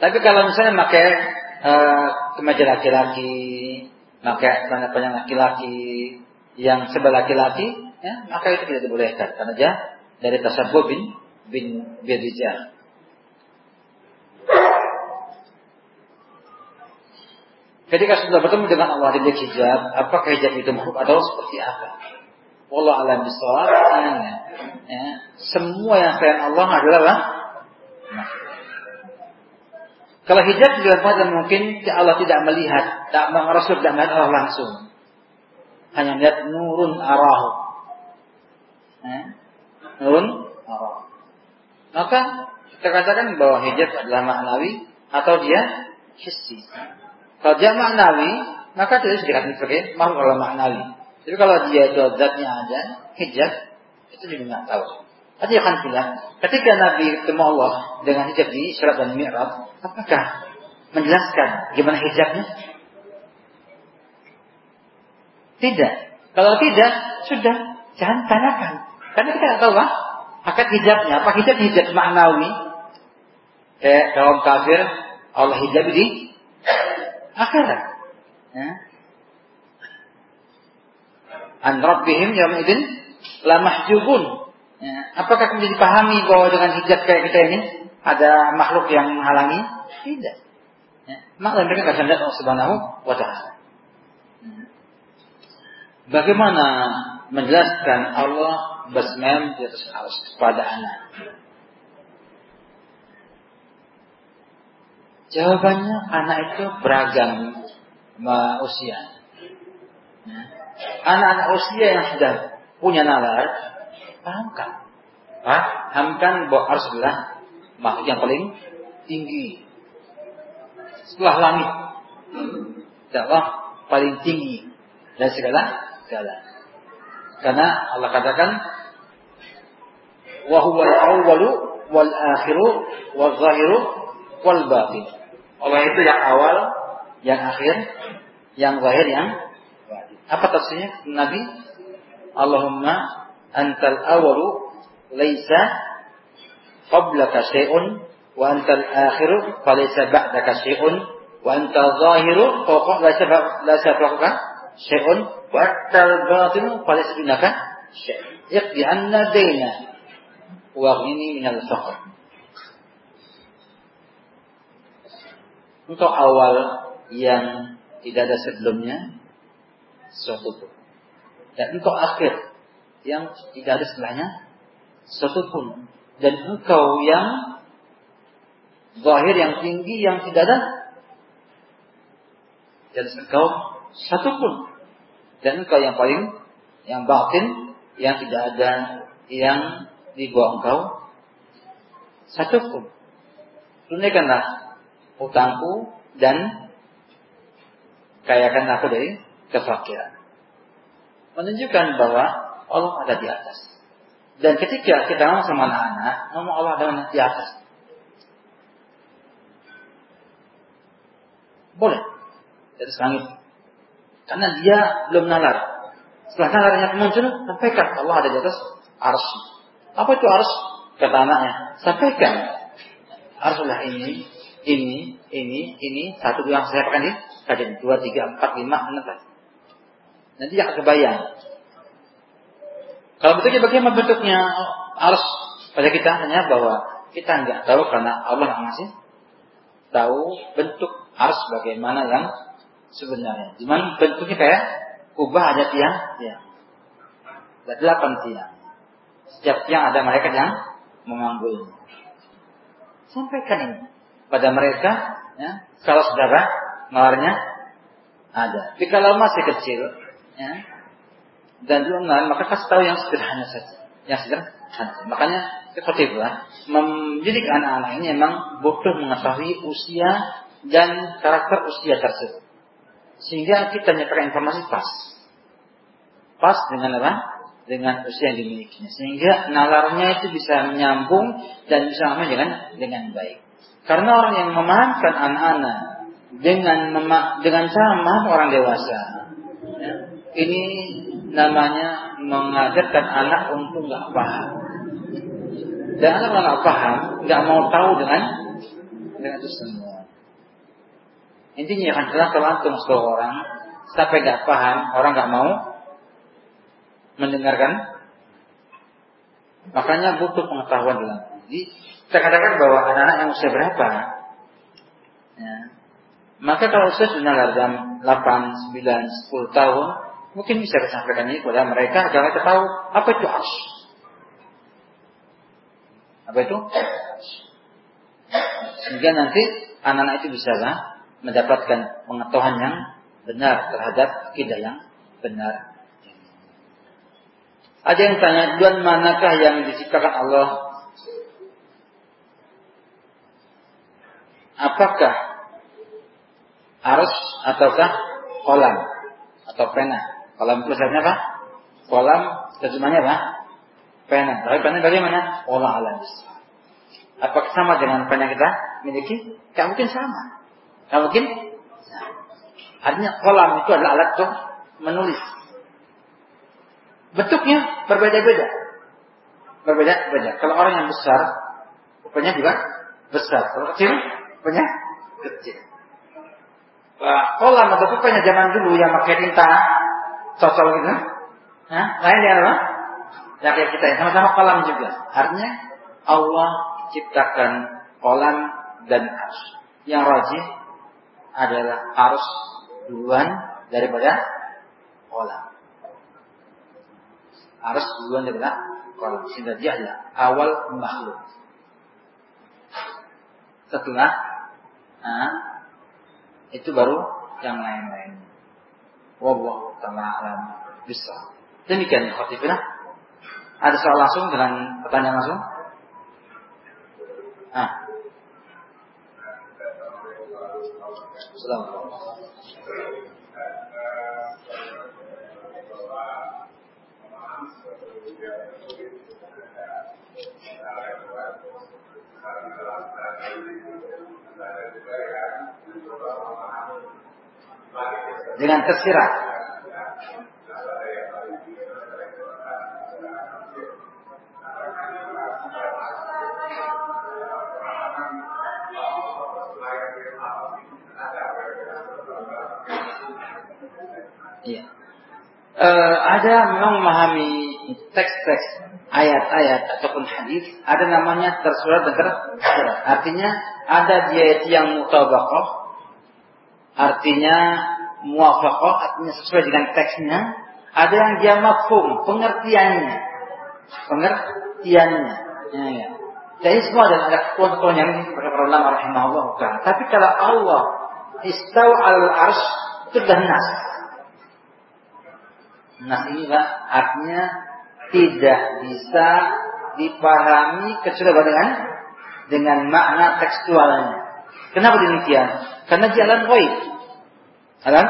Tapi kalau misalnya pakai uh, kemeja laki-laki, pakai tanda panjang laki-laki yang sebelah laki-laki, ya maka itu tidak dibolehkan karena dia dari tasabbu bin bin bin Ketika sudah bertemu dengan Allah di hijab, apakah hijab itu makhluk atau seperti apa? Wallah alam bisawab ya, semua yang selain Allah adalah Kalau hijab dilakukan mungkin Allah tidak melihat, tak Rasul tidak melihat Allah langsung. Hanya melihat nurun arahu. Ya, nurun arahu. Maka kita katakan bahwa hijab adalah maknawi atau dia hissi. Kalau dia maknawi, maka bisa dikatakan sebagai makhluk kalau maknawi. Tapi kalau dia itu zatnya ada, hijab, itu juga nggak tahu. Tadi akan bilang, ketika Nabi ketemu Allah dengan hijab di surat dan Mi'raj, apakah menjelaskan gimana hijabnya? Tidak. Kalau tidak, sudah jangan tanyakan. Karena kita tidak tahu lah, akad hijabnya. Apa hijab hijab maknawi? Kayak kaum kafir, Allah hijab di akhirat. Ya. An rabbihim idin la mahjubun. Ya. Apakah kemudian dipahami bahwa dengan hijab kayak kita ini ada makhluk yang menghalangi? Tidak. Ya. Maka mereka akan lihat Allah Subhanahu wa taala. Ya. Bagaimana menjelaskan Allah bersemayam di atas arus kepada anak? Jawabannya anak itu beragam usia. Anak-anak usia yang sudah punya nalar, pahamkan. Pahamkan bahwa harus adalah makhluk yang paling tinggi. Setelah langit. Dakwah paling tinggi dan segala segala. Karena Allah katakan wa huwal awwalu wal akhiru wal zahiru wal batin. Allah itu yang awal, yang akhir, yang zahir, yang apa tafsirnya Nabi? Allahumma antal awalu laisa qablaka syai'un wa antal akhiru falaysa ba'daka syai'un wa antal zahiru fawqa laisa laisa fawqa syai'un wa antal batinu falaysa dunaka syai'un. Iqdi anna dayna wa ghini minal faqr. Untuk awal yang tidak ada sebelumnya suatu pun. Dan untuk akhir yang tidak ada setelahnya suatu pun. Dan engkau yang zahir yang tinggi yang tidak ada dan engkau satu pun. Dan engkau yang paling yang batin yang tidak ada yang di bawah engkau satu pun. tunaikanlah hutangku dan kayakan aku dari kefakiran. Menunjukkan bahwa Allah ada di atas. Dan ketika kita ngomong sama anak-anak, ngomong Allah ada di atas. Boleh. Atas langit. Karena dia belum nalar. Setelah nalarnya muncul, sampaikan Allah ada di atas ars. Apa itu ars? Kata anaknya, sampaikan. Arsulah ini, ini, ini, ini, satu dua saya pakai ini, kajian dua, tiga, empat, lima, enam, Nanti akan kebayang. Kalau bentuknya bagaimana bentuknya harus pada kita hanya bahwa kita nggak tahu karena Allah yang ngasih tahu bentuk harus bagaimana yang sebenarnya. Cuman bentuknya kayak kubah ada tiang, ya. Ada delapan tiang. Setiap tiang ada mereka yang memanggul. Sampaikan ini pada mereka, ya, kalau saudara nalarnya ada. Tapi kalau masih kecil, ya, dan enggak, maka kasih tahu yang sederhana saja. Yang sederhana. Makanya khotibah mendidik anak-anak ini memang butuh mengetahui usia dan karakter usia tersebut. Sehingga kita nyatakan informasi pas. Pas dengan apa? Dengan usia yang dimilikinya. Sehingga nalarnya itu bisa menyambung dan bisa dengan dengan baik. Karena orang yang memahamkan anak-anak dengan dengan cara orang dewasa, ya, ini namanya mengajarkan anak untuk nggak paham. Dan anak nggak paham, nggak mau tahu dengan dengan itu semua. Intinya akan jelas kalau antum seorang sampai nggak paham, orang nggak mau mendengarkan. Makanya butuh pengetahuan dalam. Jadi kita katakan bahwa anak-anak yang usia berapa, ya, maka kalau usia sudah dalam 8, 9, 10 tahun, Mungkin bisa disampaikan ini kepada mereka agar mereka tahu apa itu ars. Apa itu? Sehingga nanti anak-anak itu bisa lah, mendapatkan pengetahuan yang benar terhadap akidah yang benar. Ada yang tanya, Tuhan manakah yang diciptakan Allah? Apakah arus ataukah kolam atau pena? Kolam tulisannya apa? Kolam terjemahnya apa? Pena. Tapi pena bagaimana? Allah alam. Apakah sama dengan pena kita miliki? Tidak mungkin sama. Tidak mungkin. Artinya kolam itu adalah alat untuk menulis. Bentuknya berbeda-beda. Berbeda-beda. Kalau orang yang besar, rupanya juga besar. Kalau kecil, rupanya kecil. Nah, kolam atau pupenya zaman dulu yang pakai tinta cocok gitu. Nah, lain dengan apa? Ya kayak kita sama-sama kolam juga. Artinya Allah ciptakan kolam dan ars. Yang rajin adalah ars duluan daripada kolam. Ars duluan daripada kolam. Sehingga dia adalah awal makhluk. Setelah nah, itu baru yang lain-lain. Wallahu ta'ala alam bisa. Demikian khotifina. Ada soal langsung dengan pertanyaan langsung? Ah. Assalamualaikum. Dengan tersirat. Uh, ada memang memahami teks-teks ayat-ayat ataupun hadis ada namanya tersurat dan tersurat. Artinya ada dia yang mutabaqah artinya muwafaqah artinya sesuai dengan teksnya, ada yang dia mafhum, pengertiannya. Pengertiannya. Ya, ya. Jadi semua ada ada ketentuan yang para ulama rahimahullah Tapi kalau Allah istawa al arsh itu sudah nas. Nas ini pak artinya tidak bisa dipahami kecuali dengan dengan makna tekstualnya. Kenapa demikian? Karena jalan baik. Alam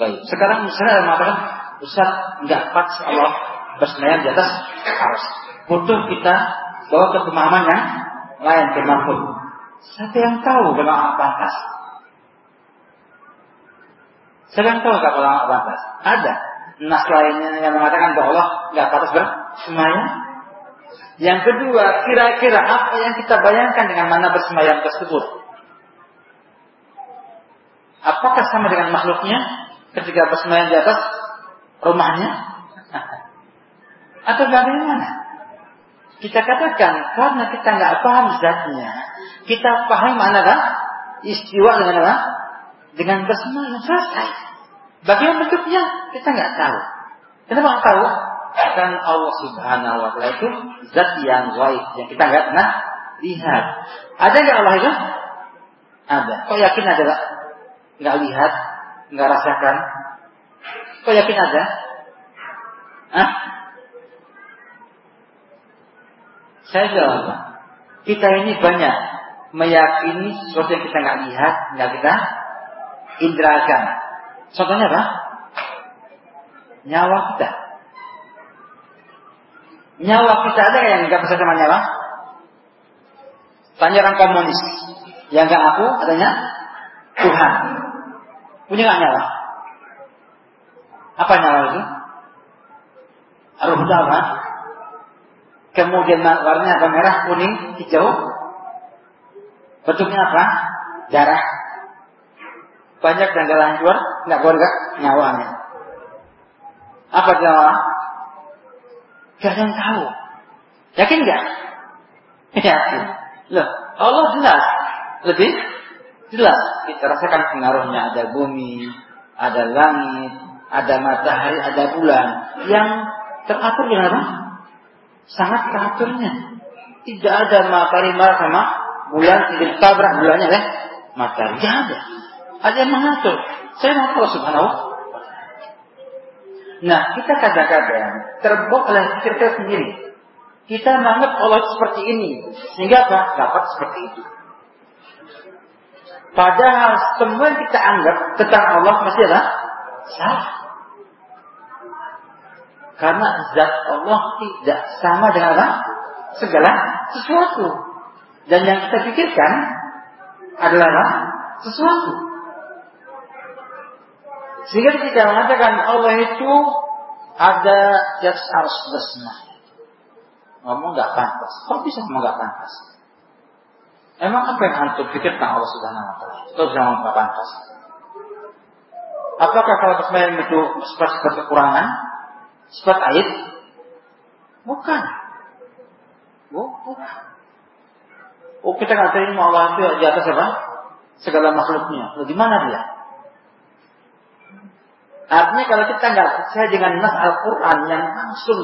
baik. Sekarang misalnya mengatakan, Ustaz nggak pas Allah bersemayam di atas arus. Butuh kita bawa ke pemahaman yang lain ke. Siapa yang tahu bagaimana pantas? Siapa yang tahu kalau pantas? Ada. Nas lainnya yang mengatakan bahwa Allah nggak pantas bersemayam. Yang kedua, kira-kira apa yang kita bayangkan dengan mana bersemayam tersebut? Apakah sama dengan makhluknya ketika bersemayam di atas rumahnya? Atau bagaimana? Kita katakan karena kita nggak paham zatnya, kita paham mana kan? Istiwa dengan apa? Dengan bersemayam selesai. Bagaimana bentuknya kita nggak tahu. Kenapa nggak tahu? Dan Allah Subhanahu Wa Taala itu zat yang gaib yang kita nggak pernah lihat. Ada nggak Allah itu? Ada. Kok yakin ada? Nggak lihat, nggak rasakan. Kok yakin ada? Hah? Saya jawab, kita ini banyak meyakini sesuatu yang kita nggak lihat, nggak kita indrakan. Contohnya apa? Nyawa kita. Nyawa kita ada yang nggak bisa sama nyawa? Tanya orang komunis. Yang nggak aku adanya Tuhan. Punya nggak nyawa? Apa nyawa itu? Ruh apa? Kemudian warnanya apa? Merah, kuning, hijau. Bentuknya apa? Darah. Banyak dan jalan keluar, nggak nggak nyawanya. Apa nyawa? Gak yang tahu. Yakin nggak? Yakin. Loh, Allah jelas. Lebih jelas. Kita rasakan pengaruhnya. Ada bumi, ada langit, ada matahari, ada bulan. Yang teratur dengan apa? Sangat teraturnya. Tidak ada matahari marah sama bulan tidak ditabrak bulannya ya. Matahari tidak ada. Ada yang mengatur. Saya mau tahu subhanahu Nah, kita kadang-kadang terbawa oleh pikir sendiri. Kita menganggap Allah seperti ini. Sehingga apa? Dapat seperti itu. Padahal semua yang kita anggap tentang Allah masih ada salah. Karena zat Allah tidak sama dengan? Segala sesuatu. Dan yang kita pikirkan adalah? Sesuatu. Sehingga kita mengatakan Allah itu ada atas arus bersama. Ngomong nggak pantas. Kok bisa ngomong nggak pantas? Emang apa yang antum pikir tentang Allah Subhanahu Wa Taala? Bisa ngomong nggak pantas? Apakah kalau bersemayam itu sifat-sifat kekurangan? Sifat aib? Bukan. Bukan. Oh, kita terima Allah itu di atas apa? Segala makhluknya. Loh, di mana dia? Artinya kalau kita nggak percaya dengan nas Al-Quran yang langsung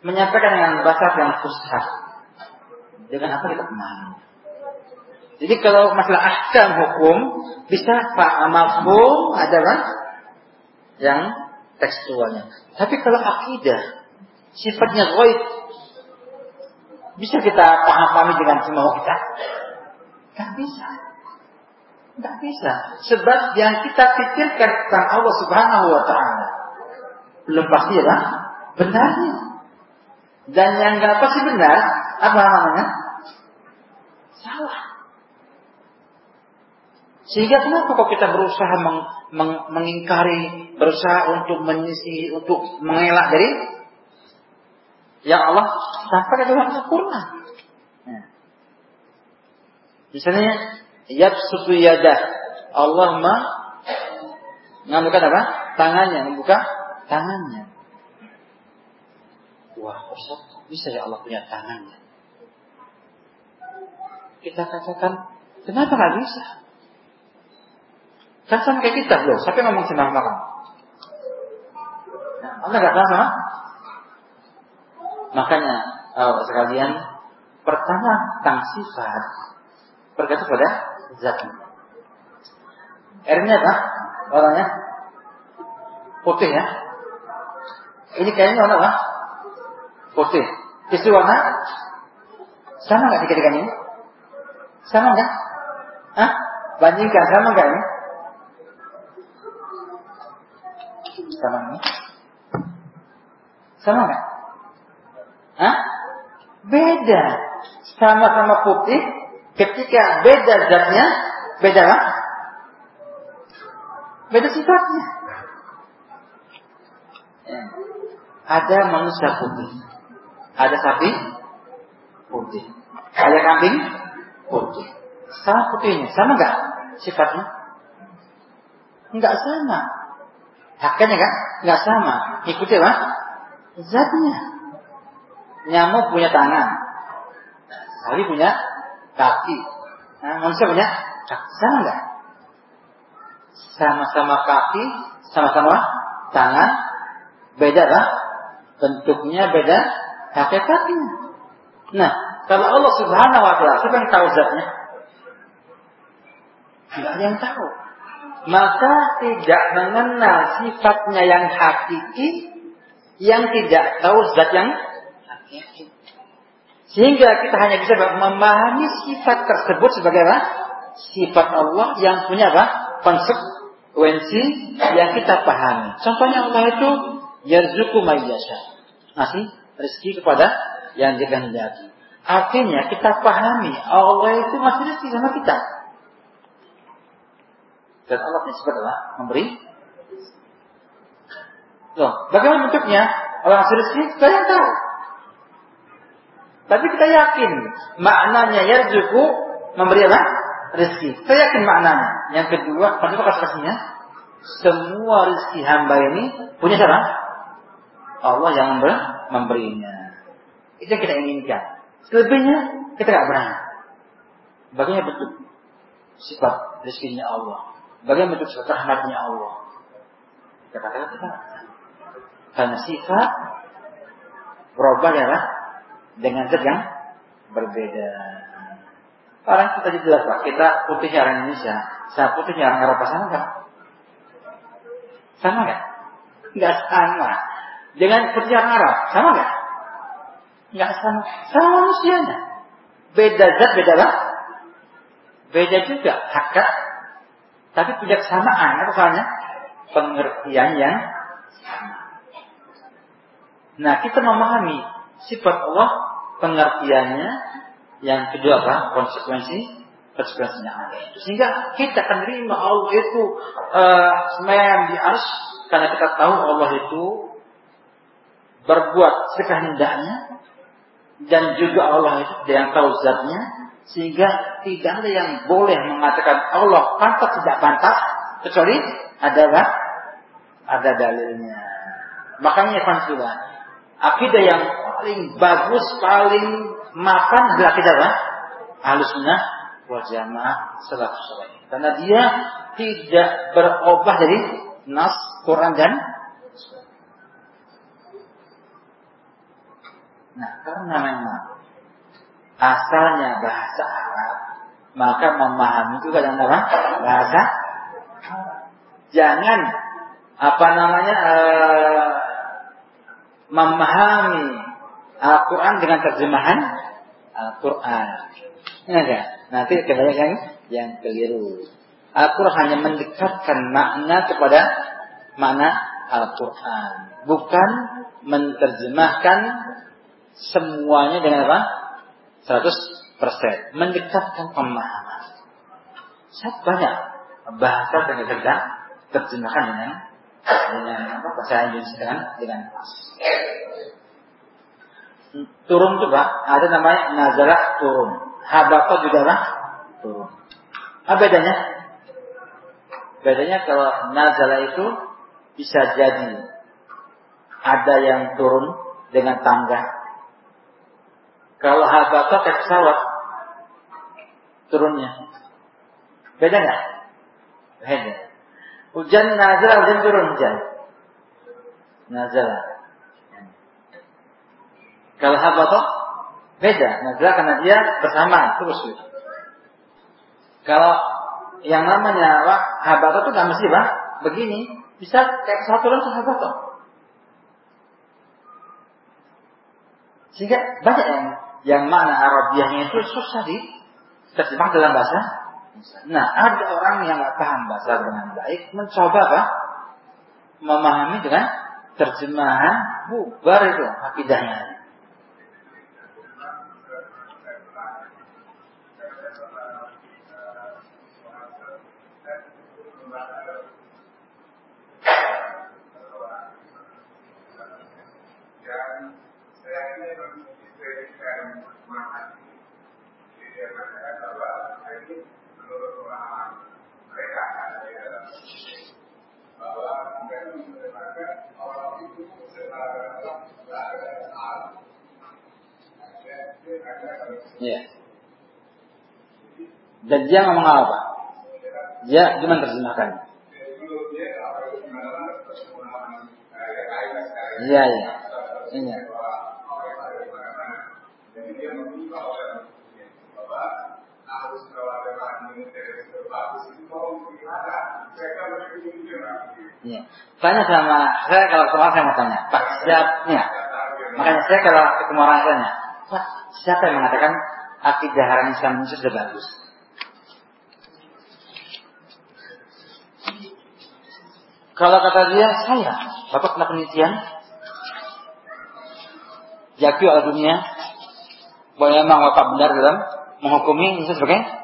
menyampaikan dengan bahasa yang fusha, dengan apa kita pahami? Jadi kalau masalah ahkam hukum bisa pak mafhum adalah yang tekstualnya. Tapi kalau akidah sifatnya ghaib bisa kita pahami dengan semua kita? Tidak bisa. Tidak bisa. Sebab yang kita pikirkan tentang Allah Subhanahu wa taala belum pasti ya, benarnya. Dan yang nggak pasti benar, apa namanya? Salah. Sehingga kenapa kok kita berusaha meng, meng, mengingkari, berusaha untuk menyisi, untuk mengelak dari yang Allah sampai dalam Al-Quran. Nah. Misalnya, yabsutu yadah. Allah mengambilkan apa? Tangannya, membuka tangannya. Wah, Ustaz, bisa ya Allah punya tangannya? Kita katakan, kenapa nggak bisa? Kan sama kayak kita loh. Siapa yang ngomong senang makan? Nah, Allah nggak sama? Makanya oh, sekalian pertama tentang sifat berkata pada zatnya. Airnya apa? Warnanya putih ya. Ini kayaknya warna apa? Putih. Istri warna sama nggak ini? Sama enggak? Hah? Bandingkan sama enggak ini? Sama ini? Sama enggak? Hah? Beda. Sama-sama putih, ketika beda zatnya, beda apa? Beda sifatnya. Ya. Ada manusia putih. Ada sapi putih. Ada kambing putih. Sama putihnya. Sama enggak sifatnya? Enggak sama. Haknya kan? Enggak sama. Ikuti apa? Zatnya. Nyamuk punya tangan. Sapi punya kaki. Nah, manusia punya kaki. Sama enggak? Sama-sama kaki, sama-sama tangan, beda lah. Bentuknya beda, hakikatnya. Nah, kalau Allah Subhanahu wa taala siapa yang tahu zatnya? Tidak ada yang tahu. Maka tidak mengenal sifatnya yang hakiki yang tidak tahu zat yang hakiki. Sehingga kita hanya bisa memahami sifat tersebut sebagai apa? Sifat Allah yang punya apa? Konsekuensi yang kita pahami. Contohnya Allah itu yarzuku mayyasha. Ngasih rezeki kepada yang dikehendaki. Artinya kita pahami Allah itu masih rezeki sama kita. Dan Allah disebut adalah memberi. Loh, bagaimana bentuknya? Allah ngasih rezeki, kita yang tahu. Tapi kita yakin maknanya yarzuku memberi apa? Rezeki. Kita yakin maknanya. Yang kedua, pada kasih-kasihnya, semua rezeki hamba ini punya siapa? Allah yang memberinya. Itu yang kita inginkan. Selebihnya kita nggak berani. Bagaimana bentuk sifat rezekinya Allah? Bagaimana bentuk rahmatnya Allah? Kita karena sifat berubah ya dengan zat yang berbeda. Orang kita jelas pak, kita putihnya orang Indonesia, sama putihnya orang Eropa sama nggak? Sama nggak? Nggak sama. Dengan putih orang Arab, sama nggak? Nggak sama. Sama manusianya. Beda zat, beda lah. Beda juga hakikat. Tapi punya kesamaan. Apa soalnya? Pengertian yang sama. Nah, kita memahami sifat Allah, pengertiannya, yang kedua apa? Konsekuensi konsekuensinya. Sehingga kita akan terima Allah itu uh, di ars karena kita tahu Allah itu berbuat sekehendaknya dan juga Allah itu yang tahu zatnya sehingga tidak ada yang boleh mengatakan Allah pantas tidak pantas kecuali adalah ada dalilnya. Makanya konsulat akidah yang paling bagus, paling mapan adalah akidah apa? Ahlussunnah wal jamaah salafus. Karena dia tidak berubah dari nas Quran dan Nah, karena memang asalnya bahasa Arab, maka memahami juga dengan apa? Bahasa Jangan apa namanya uh, memahami Al-Quran dengan terjemahan Al-Quran. Enggak? Nanti kebanyakan yang keliru. Al-Quran hanya mendekatkan makna kepada makna Al-Quran. Bukan menerjemahkan semuanya dengan apa? 100%. Mendekatkan pemahaman. Saya banyak bahasa yang kita terjemahkan dengan dengan apa bahasa Indonesia dengan dengan pas. Turun pak, ada namanya nazalah turun. Habaqah juga pak, turun. Apa bedanya? Bedanya kalau nazalah itu bisa jadi ada yang turun dengan tangga kalau habata kayak pesawat turunnya. Beda nggak? Beda. Hujan nazar, hujan turun hujan. Nazar. Kalau habata beda. Nazar karena dia bersama terus. Kalau yang namanya apa? Habata itu nggak mesti pak begini. Bisa kayak pesawat turun ke habata. Sehingga banyak yang yang mana Arabiahnya itu susah di terjemah dalam bahasa. Nah, ada orang yang nggak paham bahasa dengan baik, mencoba apa? Memahami dengan terjemahan bubar itu akidahnya. Ya. Dia ngomong apa? Dia gimana terjemahkan? Iya, iya. Iya. Ya. Tanya sama saya kalau sama saya mau tanya, Pak siapnya. Makanya saya kalau ketemu orang tanya, Pak siapa yang mengatakan akidah haram Islam itu sudah bagus? Kalau kata dia, saya. Bapak pernah penelitian? Diakui oleh dunia bahwa memang Bapak benar dalam menghukumi Indonesia sebagai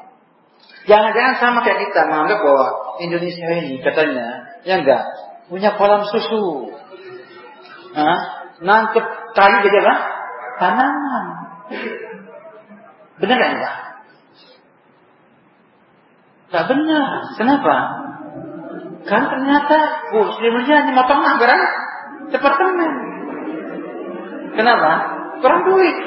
Jangan-jangan sama kayak kita menganggap bahwa Indonesia ini katanya, ya enggak, punya kolam susu. Hah? Nangkep kayu jadi apa? Tanaman. Benar enggak? Enggak benar. Kenapa? Kan ternyata muslimnya hanya motong anggaran departemen. Kenapa? Kurang duit.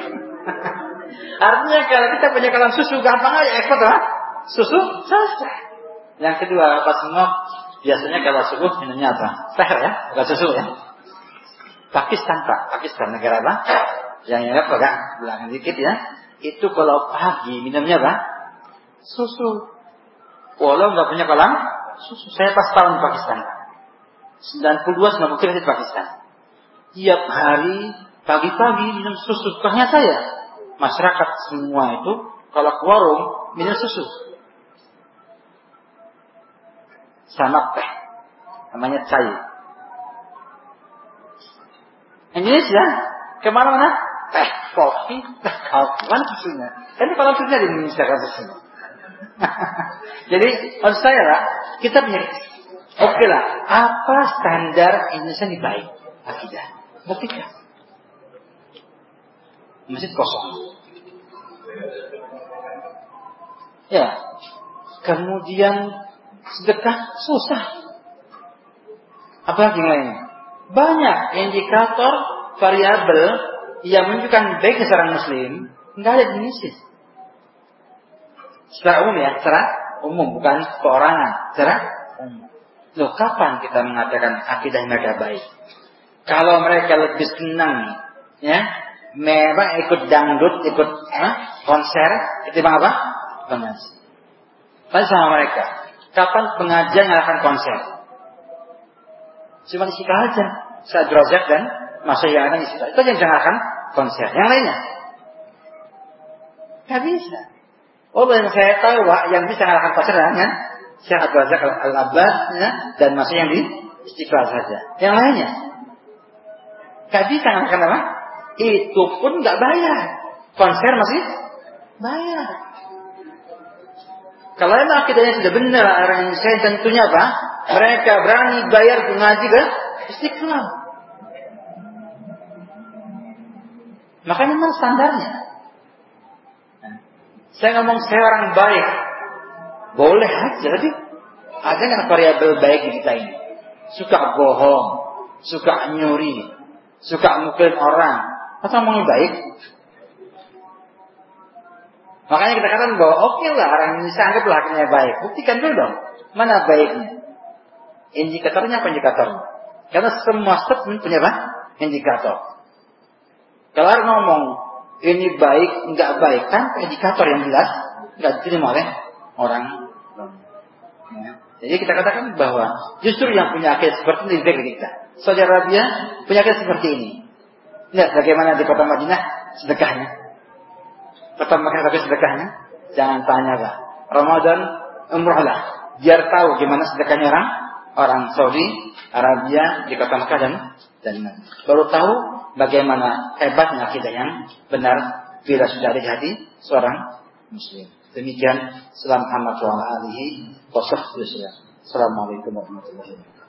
Artinya kalau kita punya kalam susu gampang aja ekspor lah. Susu selesai. Yang kedua apa semua biasanya kalau susu minumnya apa? Teh ya, bukan susu ya. Pakistan pak, Pakistan negara apa? Yang ingat pak, belakang dikit ya. Itu kalau pagi minumnya apa? Susu. Walau nggak punya kolam, susu. Saya pas tahun di Pakistan. 92 93 di Pakistan. Tiap hari pagi-pagi minum susu. Bukannya saya. Masyarakat semua itu kalau ke warung minum susu. Sama teh. Namanya cai. Indonesia ke mana-mana teh kopi, mana susunya? Kan kalau susunya di Indonesia kan susunya. Jadi maksud saya lah, kita punya oke okay lah, apa standar Indonesia ini baik akidah? Buktikan. Masjid kosong. Ya, kemudian sedekah susah. Apalagi yang lainnya? Banyak indikator variabel yang menunjukkan baik seorang muslim nggak ada di. Secara umum ya, secara umum bukan perorangan, secara umum. Loh, kapan kita mengatakan akidah mereka baik? Kalau mereka lebih senang, ya, memang ikut dangdut, ikut eh, konser, ketimbang apa? Pengajian. Tanya sama mereka, kapan pengajian akan konser? Cuma di aja. Saat dan masa yang akan isi Itu yang akan konser. Yang lainnya. Gak bisa. Oh, yang saya tahu, Pak, yang bisa mengalahkan konser hanya Syekh Abdul Razak Al-Abbas ya, dan masa yang di Istiqlal saja. Yang lainnya. Gak bisa mengalahkan apa? Itu pun gak bayar. Konser masih bayar. Kalau emang akidahnya sudah benar orang saya tentunya apa? Mereka berani bayar ngaji ke istiqlal. Makanya memang standarnya. Saya ngomong saya orang baik. Boleh aja. Jadi ada nggak variabel baik di kita ini? Suka bohong, suka nyuri, suka mukul orang. Atau ngomong baik? Makanya kita katakan bahwa oke okay lah orang Indonesia anggaplah haknya baik. Buktikan dulu dong. Mana baiknya? Indikatornya apa indikatornya? Karena semua statement punya apa? Indikator. Kalau ngomong ini baik, enggak baik, kan indikator yang jelas enggak diterima oleh orang. Ya. Jadi kita katakan bahwa justru yang punya akil seperti ini lebih kita. Saudi Arabia punya akil seperti ini. Lihat bagaimana di kota Madinah sedekahnya. Kota Mekah tapi sedekahnya Jangan tanya lah. Ramadan umrohlah. Biar tahu gimana sedekahnya orang orang Saudi Arabia di kota Mekah dan dan baru tahu bagaimana hebatnya akidah yang benar bila sudah ada di hati seorang muslim. Demikian salam Muhammad wa alihi wa Assalamualaikum warahmatullahi wabarakatuh.